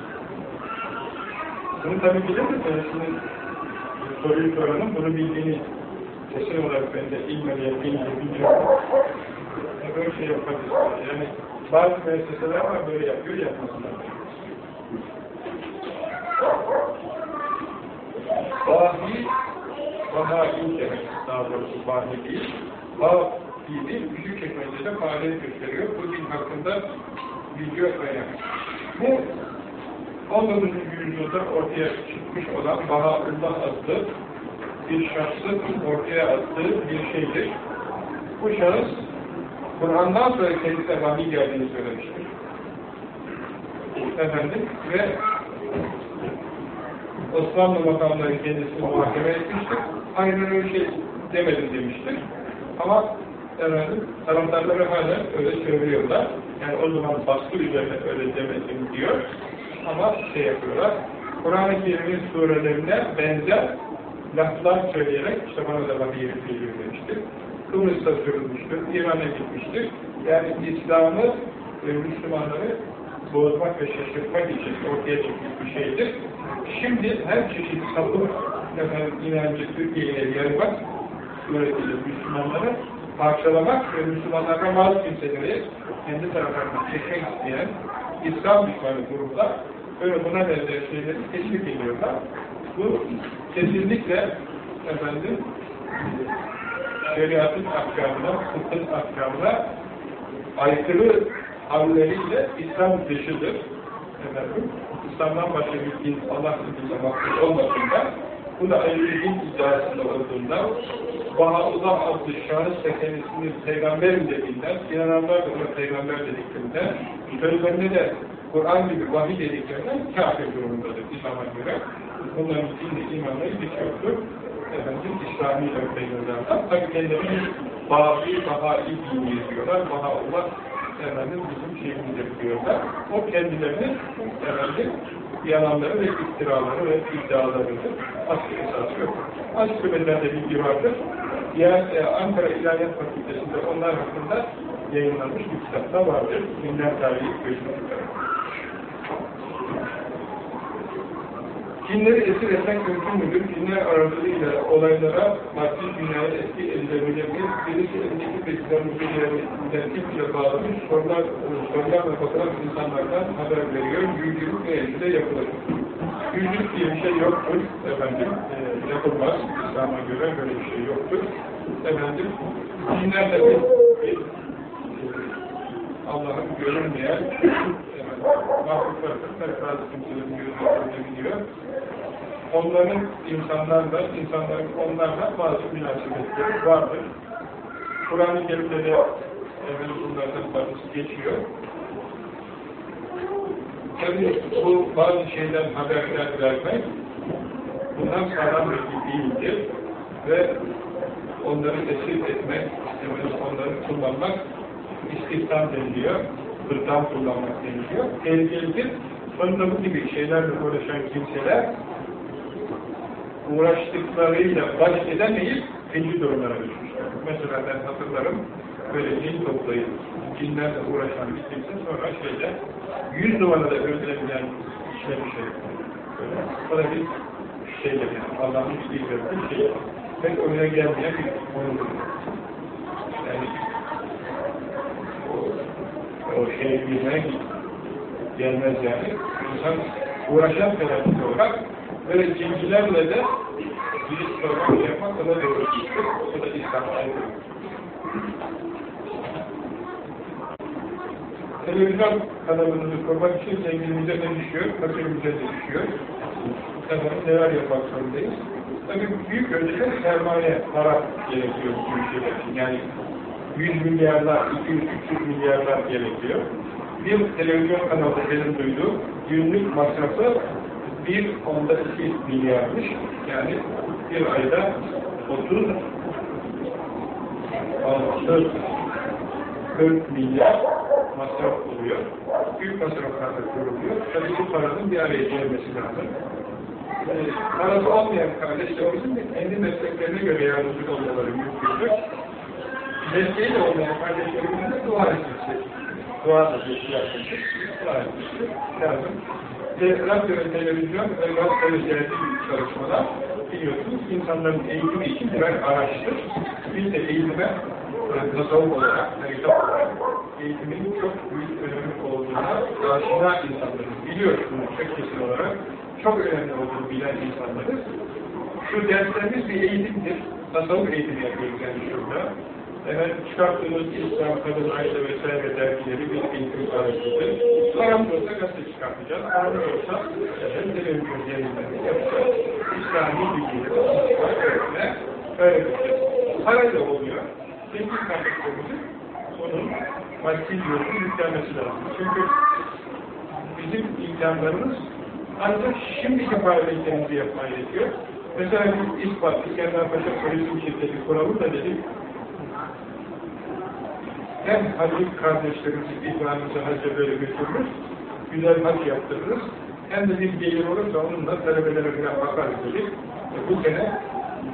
Bunu tabi bilir misiniz? Şimdi soruyu soralım, bunu bildiğini kesin olarak ben de ilmediğim bilgiyi biliyorum. E böyle şey yapmak. Yani bazı müesseseler var böyle yapıyor, yapmasınlar. Vahiy, vahiy demek daha doğrusu vahiy değil. Değil, küçük çekmecede faaliyet gösteriyor. Bu din hakkında video önemli. Bu 19. yüzyılda ortaya çıkmış olan Bahaullah adlı bir şahsın ortaya attığı bir şeydir. Bu şahıs Kur'an'dan sonra kendisine vahiy geldiğini söylemiştir. Efendim ve Osmanlı makamları kendisini muhakeme etmiştir. Aynen öyle şey demedim demiştir. Ama efendim taraftarları hala öyle söylüyorlar. Yani o zaman baskı üzerine öyle demedim diyor. Ama şey yapıyorlar. Kur'an-ı Kerim'in surelerine benzer laflar söyleyerek işte bana da vahiy geliyor demiştir. Kıbrıs'ta sürülmüştür, İran'a gitmiştir. Yani İslam'ı Müslümanları bozmak ve şaşırtmak için ortaya çıkmış bir şeydir. Şimdi her çeşit sapık inancı Türkiye'ye yaymak suretiyle Müslümanları parçalamak ve Müslümanlara bazı kimseleri kendi taraflarına çekmek isteyen İslam düşmanı gruplar böyle buna benzer şeyleri teşvik ediyorlar. Bu kesinlikle efendim şeriatın ahkamına, fıkhın ahkamına aykırı halleriyle İslam dışıdır. Efendim, İslam'dan başka bir din, Allah dinine mahsus olmadığında, bu da ayrı bir din iddiasında olduğunda, Bahaullah adlı şahıs da kendisini peygamberim dediğinden, inananlar da ona peygamber dediklerinden, sözlerinde de Kur'an gibi vahiy dediklerinden kafir durumundadır İslam'a göre. Bunların dinle imanları hiç yoktur. Efendim, İslami örneklerden. Tabi kendileri Baha'i, Baha'i dini yazıyorlar. Bahaullah efendim bizim şeyimizde diyorlar. O kendilerinin efendim yalanları ve iftiraları ve iddialarıdır. Aslı esası yok. Aslı bellerde bilgi vardır. Yani e, Ankara İlahiyat Fakültesi'nde onlar hakkında yayınlanmış bir kitapta vardır. Dinler tarihi gözünü Cinleri esir etmek mümkün müdür? Cinler aracılığıyla olaylara maddi dünyaya etki edilebilir mi? Birisi elindeki bilgilerin bilgilerinden iple bağlamış, sorular, sorularla fotoğraf insanlardan haber veriyor. Büyücülük ne elinde yapılır? Büyücülük diye bir şey yoktur efendim. E, yapılmaz. İslam'a göre böyle bir şey yoktur. Efendim, cinlerle bir, bir Allah'ın görünmeyen mahluklardır. Tabi bazı kimselerin gözü biliyor. Onların insanlarla, insanların onlarla bazı münasebetleri vardır. Kur'an-ı Kerim'de de efendim bunlardan bazısı geçiyor. Tabi bu bazı şeyden haberler vermek bundan sağlam bir değildir ve onları esir etmek, onları kullanmak istihdam deniliyor, hırdan kullanmak deniliyor. Tehlikelidir. Sonunda bu gibi şeylerle uğraşan kimseler uğraştıklarıyla baş edemeyip feci durumlara düşmüşler. Mesela ben hatırlarım, böyle cin toplayıp cinlerle uğraşan bir kimse sonra şeyde yüz numarada öldürebilen işler bir şey. Böyle. O da bir şeydir yani. Allah'ın bir bir şey. Pek önüne gelmeyen bir konudur. Yani o şey bilmek gelmez yani. İnsan uğraşan felaket olarak böyle cincilerle de giriş program yapmak o da değildir. O da İslam'a aykırı. Televizyon kanalımızı kurmak için zenginimize de düşüyor, fakirimize de düşüyor. Efendim neler yapmak zorundayız? Tabii büyük ölçüde sermaye, para gerekiyor bu şeyler için. Yani 100 milyarlar, 200-300 milyarlar gerekiyor. Bir televizyon kanalı benim duyduğum günlük masrafı bir onda iki milyarmış. Yani bir ayda 30 6 40 milyar masraf oluyor. Büyük masraflarda kuruluyor. Tabii bu paranın bir araya gelmesi lazım. Ee, parası olmayan kardeşlerimizin kendi mesleklerine göre yardımcı olmaları mümkündür. Mesleği de olmayan kardeşlerimizin de dua etmesi. Dua da bir yaklaşık. Dua etmesi lazım. Ve radyo ve televizyon ve gazetelerde çalışmalar biliyorsunuz insanların eğitimi için birer araçtır. Biz de eğitime tasavvuf olarak, tarikat olarak eğitimin çok büyük önemi olduğuna aşina insanlarız. Biliyorsunuz çok kesin olarak çok önemli olduğunu bilen insanlarız. Şu derslerimiz bir eğitimdir. Tasavvuf eğitimi yapıyoruz yani şurada. Evet, çıkarttığımız İslam, Kadın, Aile vesaire dergileri bir eğitim aracıdır. Paramız olsa gazete çıkartacağız. Paramız olsa evet, televizyon yayınlarını yapacağız. İslami bilgileri, öğretme, öğreteceğiz. Parayla oluyor. Zengin kardeşlerimizin onun maddi yolunu yüklenmesi lazım. Çünkü bizim imkanlarımız ancak şimdiki faaliyetlerimizi yapmaya yetiyor. Mesela biz İspat, İskender Paşa Turizm Şirketi kuralım da dedik, hem Halil kardeşlerimizi İbrahim'imize hacca böyle götürürüz, güzel hac yaptırırız, hem de bir gelir olursa onunla talebelere falan bakarız dedik. E, bu sene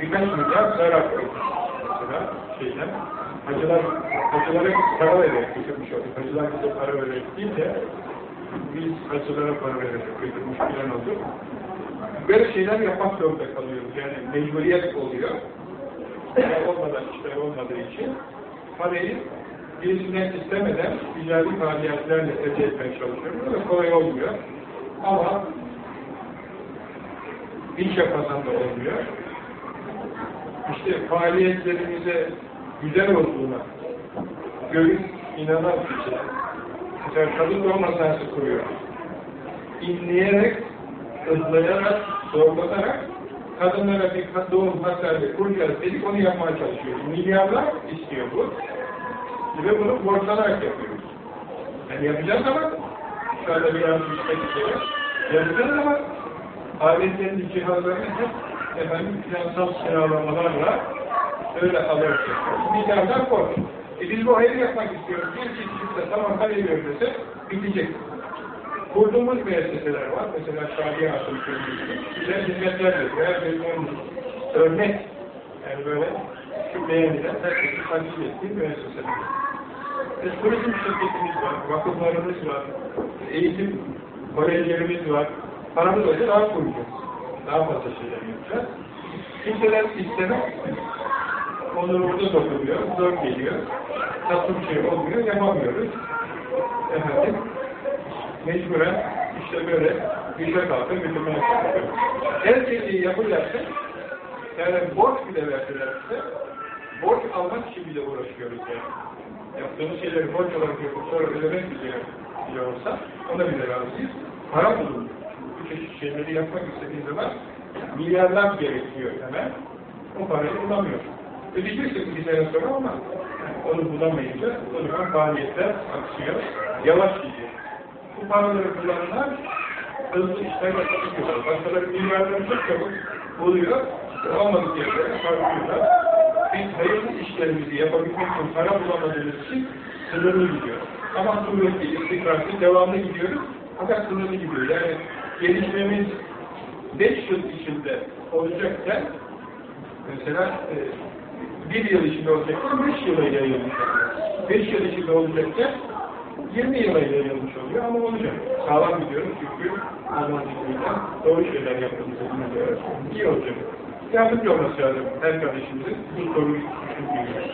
birkaç milyar zarar koyduk. Mesela şeyden, hacılar, hacılara para vererek götürmüş olduk. Hacılar bize para vererek değil de, biz hacılara para vererek götürmüş falan olduk. Böyle şeyler yapmak zorunda kalıyoruz. Yani mecburiyet oluyor. olmadan işler olmadığı için parayı birisinden istemeden ticari faaliyetlerle elde etmeye çalışıyoruz. Bu da kolay olmuyor. Ama iş yapasan da olmuyor. İşte faaliyetlerimize güzel olduğuna görüp inanan kadın doğum hastanesi kuruyor. İnleyerek, hızlayarak, zorlanarak kadınlara bir doğum hastanesi kuracağız dedik, onu yapmaya çalışıyoruz. Milyarlar istiyor bu. Ve bunu borçlanarak yapıyoruz. Yani yapacağız ama şu anda bir yanlış işte gidiyor. Yapacağız ama aletlerin cihazlarını hep efendim finansal sıralamalarla öyle alıyoruz. Milyarlar borç. E biz bu hayır yapmak istiyoruz. Bir kişi tamam hayır dese bitecek. Kurduğumuz müesseseler var. Mesela Şadiye Asıl Kurduğumuz. Güzel hizmetler veriyor. Örnek. Yani böyle şu beğenilen herkesi takip ettiği müesseseler. E, turizm şirketimiz var, vakıflarımız var, eğitim kolejlerimiz var. Paramız olsa daha kuracağız. Daha fazla şeyler yapacağız. Kimseler istemez. Onu burada dokunuyor, zor geliyor. Tatlı bir şey olmuyor, yapamıyoruz. Efendim, mecburen işte böyle düşe kalkın, bitirmeye çalışıyor. Her şeyi yapacaksın, yani borç bile verdilerse, borç almak için bile uğraşıyoruz yani. Yaptığımız şeyleri borç olarak yapıp sonra ödemek bile, bile olsa, ona bile razıyız. Para bulun. Bu çeşit şeyleri yapmak istediğin zaman milyarlar gerekiyor hemen. O parayı bulamıyorsun. Ödeyeceksin bir sene sonra ama onu bulamayınca o zaman faaliyetler aksıyor. Yavaş gidiyor. Bu paraları kullananlar hızlı işler yapabiliyorlar. Başkaları milyarları çok çabuk buluyor. Olmadık yerlere sarkıyorlar. Biz hayırlı işlerimizi yapabilmek için para bulamadığımız için sınırlı gidiyor. Ama kuvvetli, istikrarlı, devamlı gidiyoruz. Fakat sınırlı gidiyor. Yani gelişmemiz 5 yıl içinde olacakken mesela e, bir yıl içinde olacakken 5 yıla yayılmış oluyor. 5 yıl içinde olacakken 20 yıla yayılmış oluyor ama olacak. Sağlam gidiyoruz çünkü Allah'ın izniyle doğru şeyler yaptığımızı biliyoruz. İyi olacak. Yardımcı olması lazım her kardeşimizin bu soruyu düşündüğü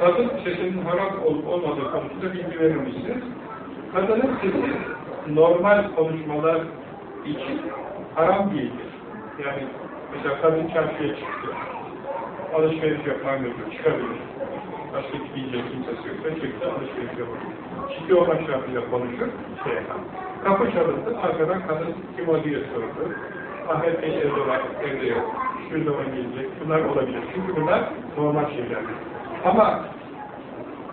Kadın sesinin haram olup olmadığı konusunda bilgi verilmişsiniz. Kadının sesi normal konuşmalar için haram değildir. Yani mesela kadın çarşıya çıktı. Alışveriş yapmaya mecbur çıkabilir. Başka gidecek kimsesi yoksa çıktı alışveriş yapabilir. Ciddi olan şartıyla konuşur, şey yapar. Kapı çalındı, arkadan kadın kim o diye sordu. Ahmet Bey evde var, evde yok. Şu zaman gelecek, bunlar olabilir. Çünkü bunlar normal şeylerdir. Ama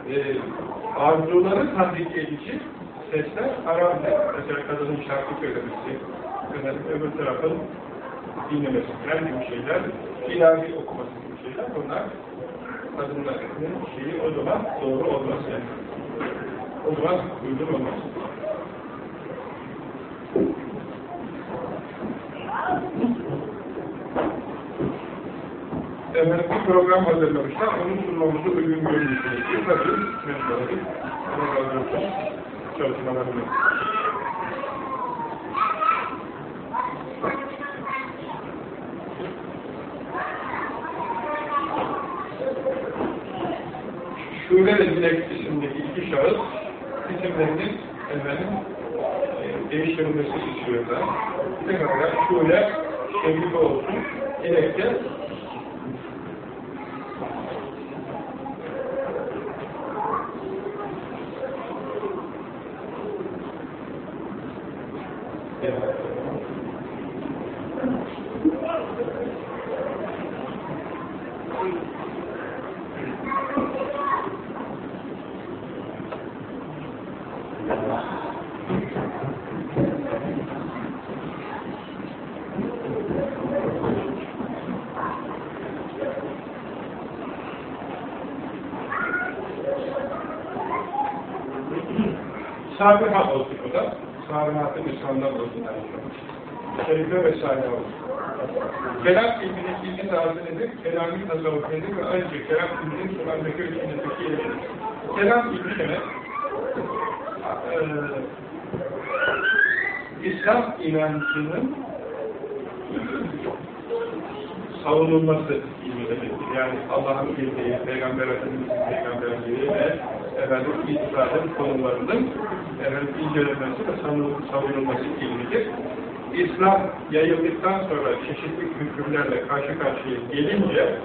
e, arzuları tahrik edici sesler haramdır. Mesela kadının şarkı söylemesi, öbür tarafın dinlemesi, her gibi şeyler, ilahi okuması gibi şeyler, bunlar kadınların şeyi o zaman doğru olmaz yani. O zaman uygun olmaz. Efendim bir program hazırlamışlar, onun sunmamızı uygun görmüşsünüz. Tabii. Allah razı olsun. Çalışmalarını. Şule ve Dilek isimdeki iki şahıs isimlerinin efendim değiştirilmesi istiyorlar. Ne kadar Şule Şevlik olsun, Dilek Sabiha olsun bu da. Sabihat'ın insanlar olsun. Şerife ve sahiha olsun. Kelam ilminin ilmi tarzı nedir? Kelami tasavvuf nedir? Ve ayrıca kelam ilminin Kur'an'daki ölçündeki yeridir. Kelam ilmi demek e, İslam inancının savunulması ilmi demektir. Yani Allah'ın bildiği, Peygamber Efendimiz'in peygamberliği ve efendim itikadın konularının efendim incelenmesi ve savunulması ilmidir. İslam yayıldıktan sonra çeşitli kültürlerle karşı karşıya gelince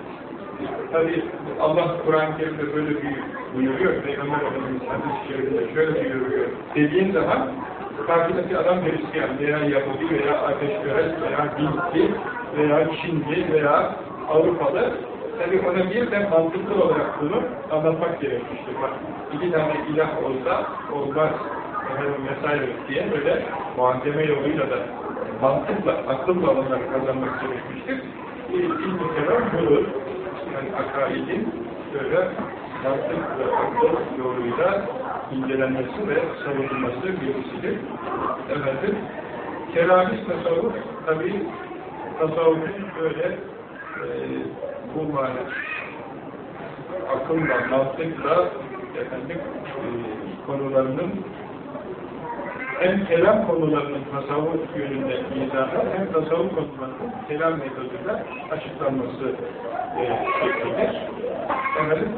tabi Allah Kur'an-ı Kerim'de böyle bir buyuruyor, Peygamber Efendimiz hadis-i şöyle buyuruyor dediğin zaman karşıdaki adam Hristiyan veya Yahudi veya Ateşperest veya Hintli veya Çinli veya Avrupalı tabi ona bir de mantıklı olarak bunu anlatmak gerekmiştir. Bak, iki tane ilah olsa olmaz vesaire diye böyle muhakeme yoluyla da mantıkla, akılla onları kazanmak gerekmiştir. İlk kelam budur. Yani akaidin böyle mantık ve akıl yoluyla incelenmesi ve savunulması birisidir. Efendim, keramist tasavvuf tabi tasavvufun böyle e, bu mani akılla, mantıkla efendim e, konularının hem kelam konularının tasavvuf yönünde izahı hem tasavvuf konularının kelam metoduyla açıklanması e, şeklidir. Efendim,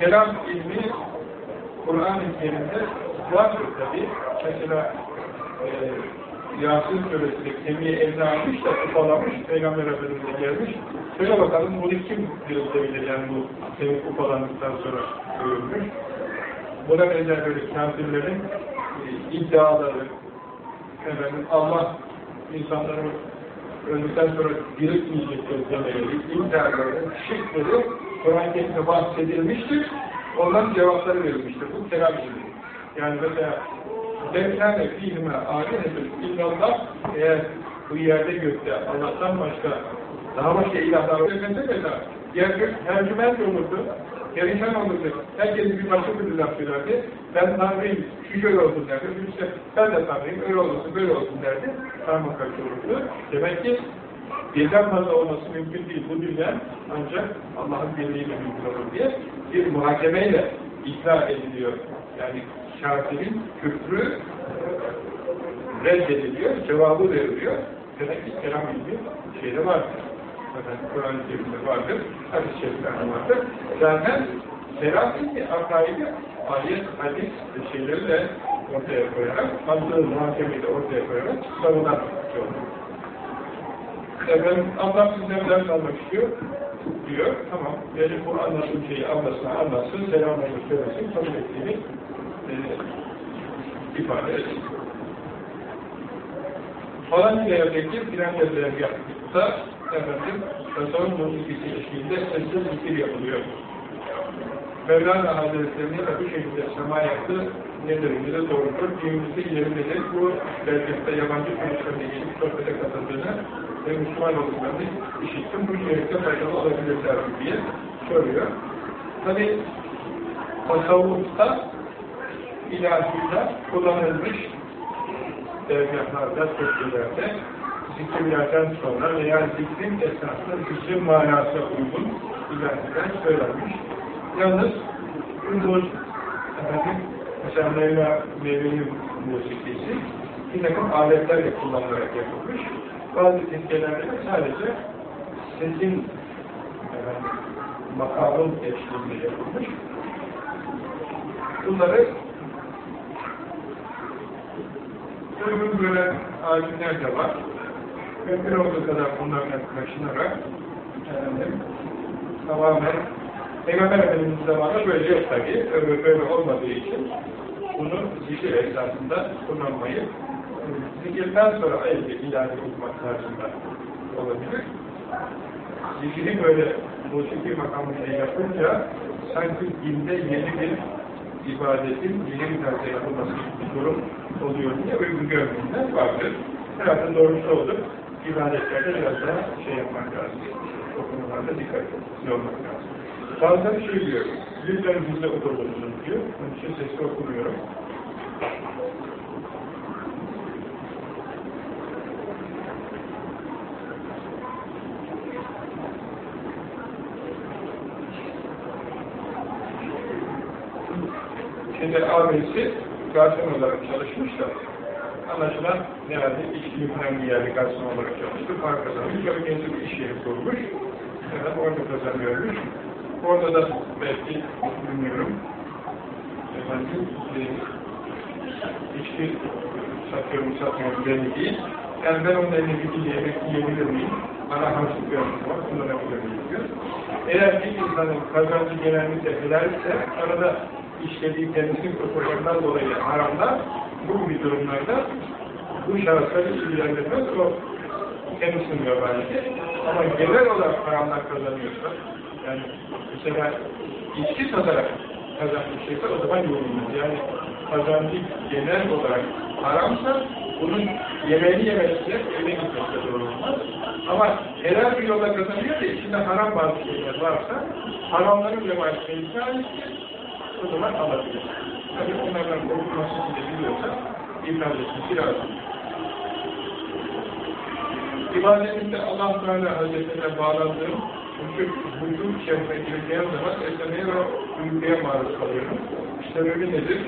kelam ilmi Kur'an-ı Kerim'de vardır tabi. Mesela e, Yasin Suresi'nde kemiği eline almış da ufalamış, Peygamber Efendimiz'e gelmiş. Söyle bakalım bunu kim gösterebilir yani bu kemik ufalandıktan sonra görülmüş. Buna benzer böyle kafirlerin iddiaları, efendim, Allah insanları öldükten sonra diriltmeyecektir demeleri, iddiaları, şirkleri Kur'an-ı Kerim'de bahsedilmiştir. Onların cevapları verilmiştir. Bu gibi. Yani mesela Devkâne fîhime âlihetül illallah eğer bu yerde gökte Allah'tan başka daha başka ilahlar olursa mesela yer gök tercüment olurdu. Perişan olurdu. Herkes bir başka bir laf söylerdi. Ben Tanrıyım, şu şöyle olsun derdi. İşte ben de Tanrıyım, öyle olsun, böyle olsun derdi. Karma karşı olurdu. Demek ki birden fazla olması mümkün değil. Bu dünya ancak Allah'ın birliğiyle mümkün olur diye bir muhakemeyle ikna ediliyor. Yani kafirin küfrü reddediliyor, cevabı veriliyor. Demek ki kelam ilmi şeyde vardır. Zaten Kur'an-ı Kerim'de vardır, hadis-i şeriflerde vardır. Zaten ilmi, akaidi, ayet, hadis şeyleri de ortaya koyarak, mantığı muhakemeyi de ortaya koyarak savunan olur. Efendim, Allah sizden ders almak istiyor, diyor. Tamam, benim bu anlattığım şeyi anlasın, anlatsın, selamını söylesin, kabul ettiğini e, ifade etsin. Falan yerdeki filan yerler yaptıkta efendim, tasavvuf musikisi eşliğinde sessiz zikir yapılıyor. Mevlana Hazretleri de bu şekilde sema yaptı, nedir, bize doğrudur, dinimizi yerindedir. Bu belgesinde yabancı konuşlarına gelip sohbete katıldığını ve Müslüman olduklarını işittim, bu şehirde faydalı olabilirler diye soruyor. Tabi tasavvufta ilahiyla kullanılmış dergahlarda, türkülerde zikirlerden sonra veya zikrin esasında zikrin manasına uygun ilahiler söylenmiş. Yalnız bu efendim, mesela Mevla Mevla'nın musikisi bir takım aletlerle kullanılarak yapılmış. Bazı zikirlerde sadece sesin efendim, makamın eşliğinde yapılmış. Bunları uygun gören alimler de var. Mümkün olduğu kadar bunlarla kaçınarak efendim, tamamen Peygamber Efendimiz zamanında böyle yok tabi, öyle, böyle olmadığı için bunu zikir esasında kullanmayı zikirden sonra ayrıca ilahi okumak tarzında olabilir. Zikiri böyle musiki makamıyla yapınca sanki dinde yeni bir ibadetin yeni bir tarzda yapılması bir durum oluyor diye uygun görmeyenler vardır. Herhalde doğrusu olur. İbadetlerde biraz daha şey yapmak lazım. O konularda dikkat olmak lazım. Bazıları şey diyor, lütfen bizde oturursunuz diyor. Onun için sesli okumuyorum. Şimdi abisi garson olarak çalışmış anlaşılan herhalde içki falan bir yerde garson olarak çalıştı. Para kazanmış. Sonra kendi bir iş yeri kurmuş. Efendim orada kazanıyormuş. Orada da belki bilmiyorum. Efendim e, içki satıyorum satmıyorum belli değil. Yani ben onun eline bir yemek yiyebilir miyim? Bana harçlık vermiş var, kullanabilir miyim diyor. Eğer bir insanın kazancı genellikle helalse arada işlediği kendisinin kusurlarından dolayı haramlar, bu gibi durumlarda bu şahısları ilgilendirmez, o kendisini belki. Ama genel olarak haramlar kazanıyorsa, yani mesela içki satarak kazanmış şeyse o zaman yorulmaz. Yani kazancı genel olarak haramsa, bunun yemeğini yemesiyle öyle gitmesi doğru olmaz. Ama helal bir yolda kazanıyor da içinde haram bazı şeyler varsa, haramların revayetine iptal o zaman alabilir. Tabii onlardan korkulmasını bile biliyorsa etmesi lazım. İbadetimde Allah Teala Hazretlerine bağlandığım çünkü huzur şerifine gireceğim zaman esnemeye ve uykuya maruz kalıyorum. Öyle nedir?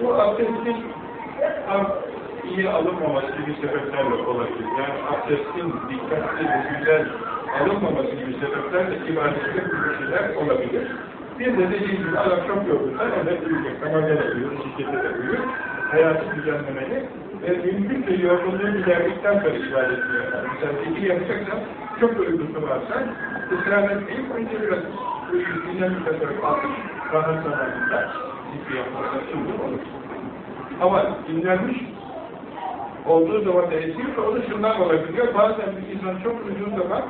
Bu abdestin iyi alınmaması gibi sebeplerle olabilir. Yani abdestin dikkatli ve güzel alınmaması gibi sebeplerle ibadette bu şeyler olabilir. Bir de dediğim gibi çok yorulsa evet uyuyacak. Namazda da şirkette de uyur. Hayatı düzenlemeli ve mümkünse yorgunluğu giderdikten sonra ibadet etmeye yapar. Mesela zikir yapacaksan çok uykusu varsa ısrar etmeyip önce biraz uyuyup dinlendikten sonra kalkıp rahat zamanında zikir yapmakta uygun olur. Ama dinlenmiş olduğu zaman da esiyorsa o da şundan olabiliyor. Bazen bir insan çok uyuduğu zaman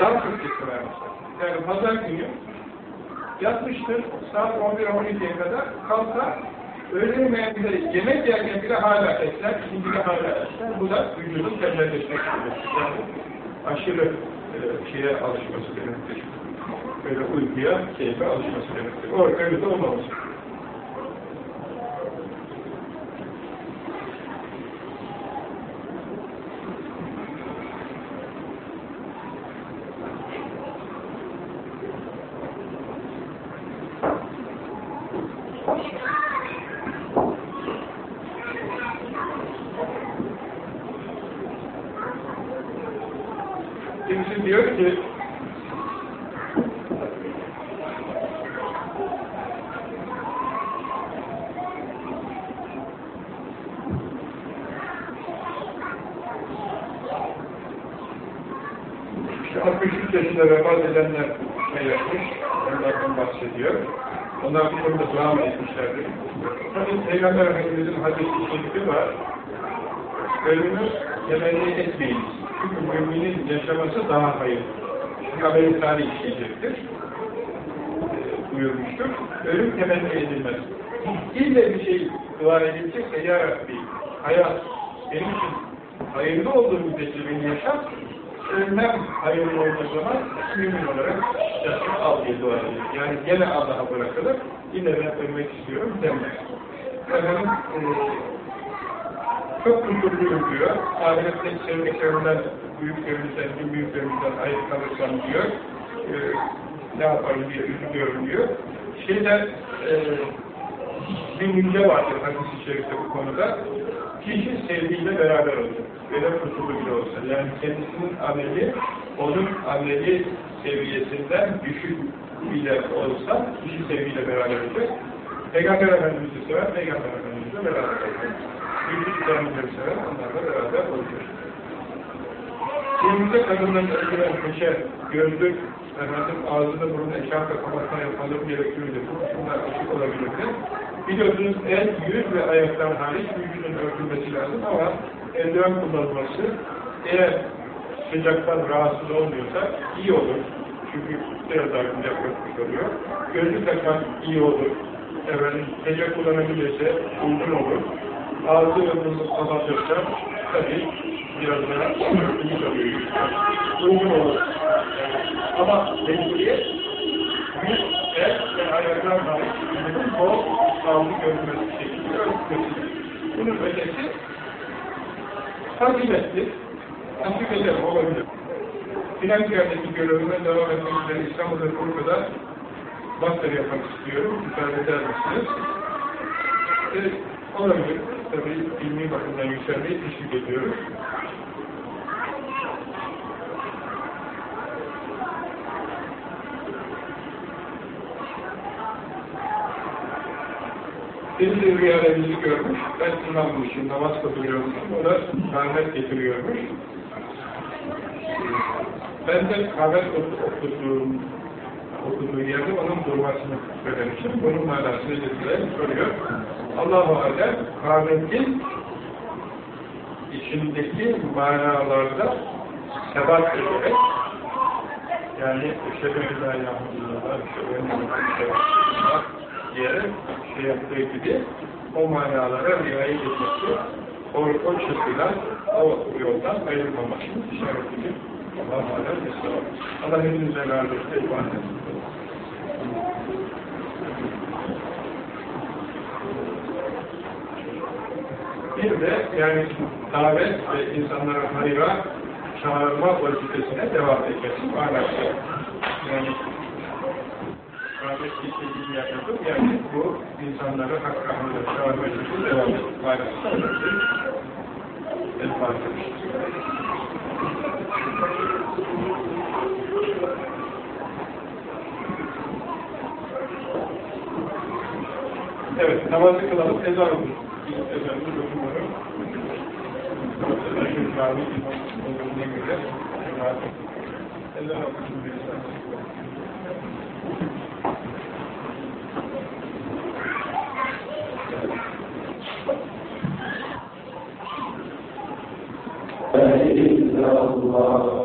daha çok kesmeye başlar. Yani pazar günü yatmıştır saat 11-12'ye kadar kalkar öğle yemeğinde yemek yerken bile hala esner, şimdi bile hala esner. Bu da vücudun tembelleşmek demektir. Yani aşırı e, şeye alışması demektir. Böyle uykuya, keyfe alışması demektir. O öyle de. Kimisi diyor ki işte 63 yaşında vefat edenler ne yapmış? Onlardan bahsediyor. Onlar bu konuda dua mı etmişlerdir? Tabi Peygamber Efendimiz'in hadis-i şerifi var. Ölümü temenni etmeyin. Çünkü müminin yaşaması daha hayırlı. Amel-i salih işleyecektir. E, buyurmuştur. Ölüm temenni edilmez. İlle bir şey dua edilecekse Ya Rabbi, hayat benim için hayırlı olduğu müddetçe beni yaşat, ölmem hayırlı olduğu zaman mümin olarak yaşamı al diye dua edilir. Yani gene Allah'a bırakılır, yine ben ölmek istiyorum demez. Efendim, e, çok huzurluyum diyor. Ahirette sevdiklerimden, büyüklerimizden, tüm büyüklerimizden ayıp kalırsam diyor. E, ne yaparım diye üzülüyorum diyor. Şeyde e, bir müjde vardır hadis-i şerifte bu konuda. Kişi sevdiğiyle beraber olur. Böyle kusuru bile olsa. Yani kendisinin ameli, onun ameli seviyesinden düşük bile olsa kişi sevgiyle beraber olacak. Peygamber Efendimiz'i sever, Peygamber Efendimiz'le beraber olacak. Büyük kitapları sever, onlarla beraber olacak. Günümüzde kadınların öldüren peşe, gözlük, efendim ağzını burnunu eşarpla kapatma yapmaları gerekiyordu. Bunlar açık olabilirdi. Biliyorsunuz el, yüz ve ayaktan hariç vücudun örtülmesi lazım ama eldiven kullanılması eğer sıcaktan rahatsız olmuyorsa iyi olur. Çünkü biraz daha güzel oluyor. Gözlük takmak iyi olur. Efendim, gece kullanabilirse uygun olur. Ağzı ve burnunu kapatırsa tabii biraz daha. Uygun olur. Ama mecburiyet yüz, el ve ayaklar hariç vücudun bol sağlıklı görünmesi şekilde örtmesi. Bunun ötesi faziletli, nasip eder olabilir. Filan yerdeki görevime devam etmek üzere İstanbul'da Urfa'da master yapmak istiyorum. Müsaade eder misiniz? E, olabilir. Tabii ilmi bakımdan yükselmeyi teşvik ediyoruz. Birisi rüyalarımızı görmüş, ben imammışım, namaz kılıyormuşum, o da rahmet getiriyormuş. Ben de kahvet okuduğum, okuduğu yerde onun durmasını söylemiştim. Bunun manasını dediler, soruyor. Allah-u Alem, kahvetin içindeki manalarda sebat ederek, yani şebeke la yahmudullah, şebeke la diyerek şey yaptığı gibi o manalara riayet etmesi, o, o çizgiden, o yoldan ayrılmamasını işaret edip Allah-u Alem mesela. Allah hepinize razı olsun. Bir de yani davet ve insanlara hayra çağırma vazifesine devam etmesi manası. Yani davet istediğini yapıyordum. Yani bu insanları hak rahmına çağırmak için devam ettim. Maalesef. El Fatiha. Evet, namazı kılalım, ezan olur. Ezanını dokunmadım. Ezan cami olduğuna göre ezan okusun bir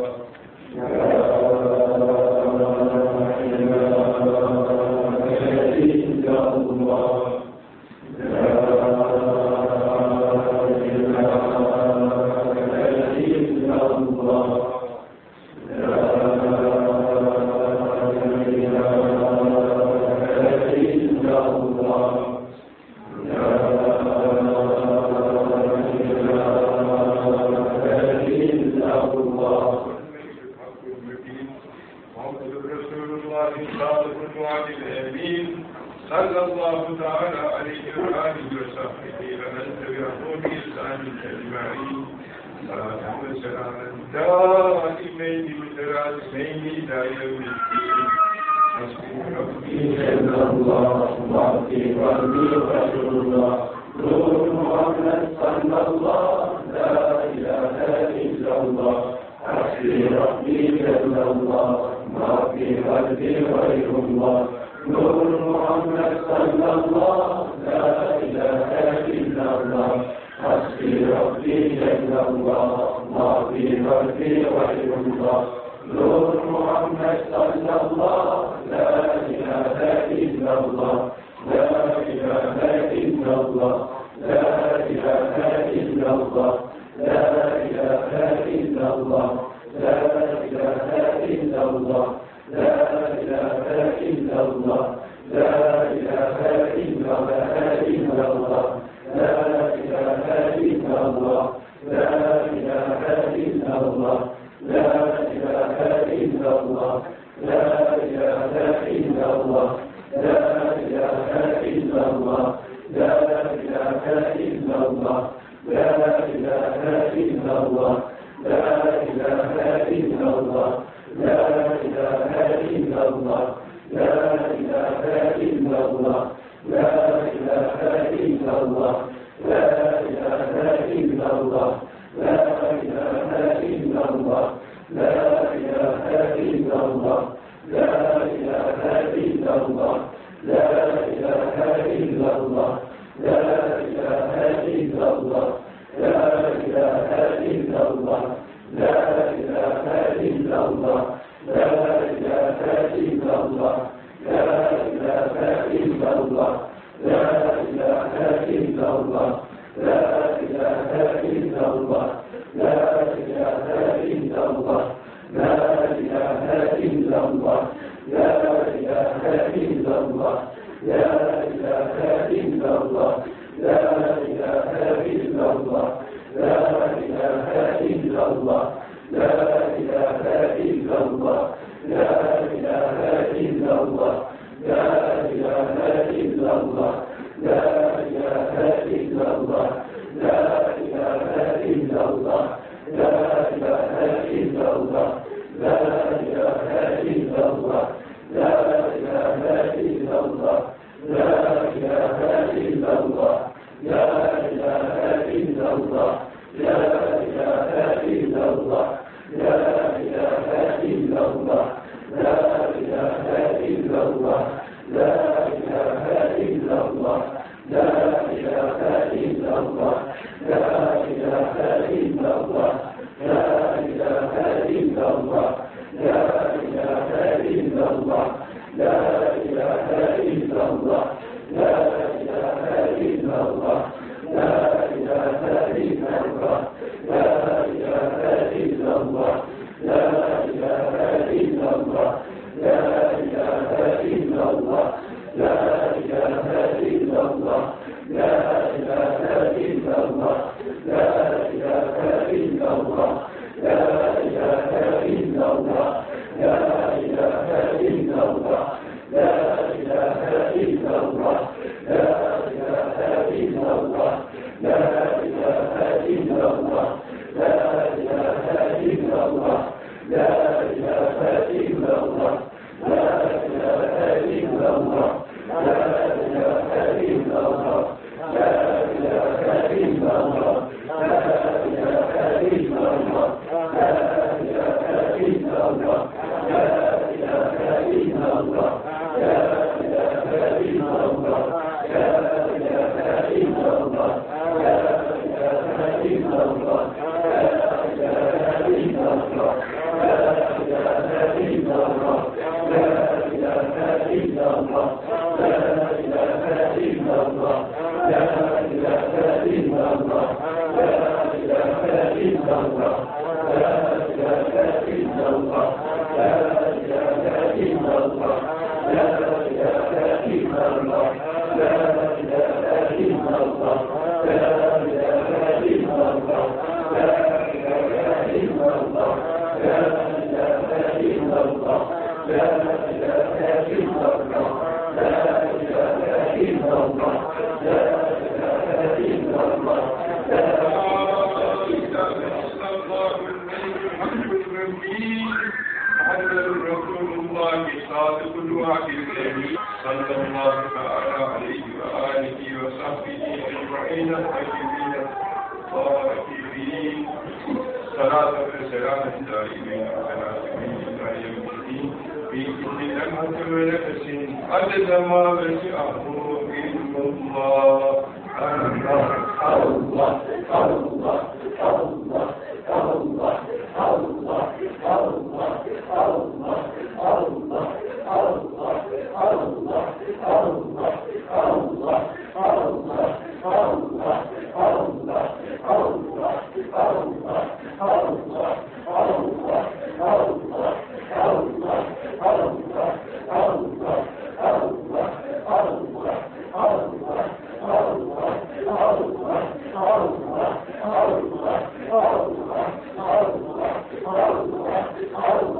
Oh,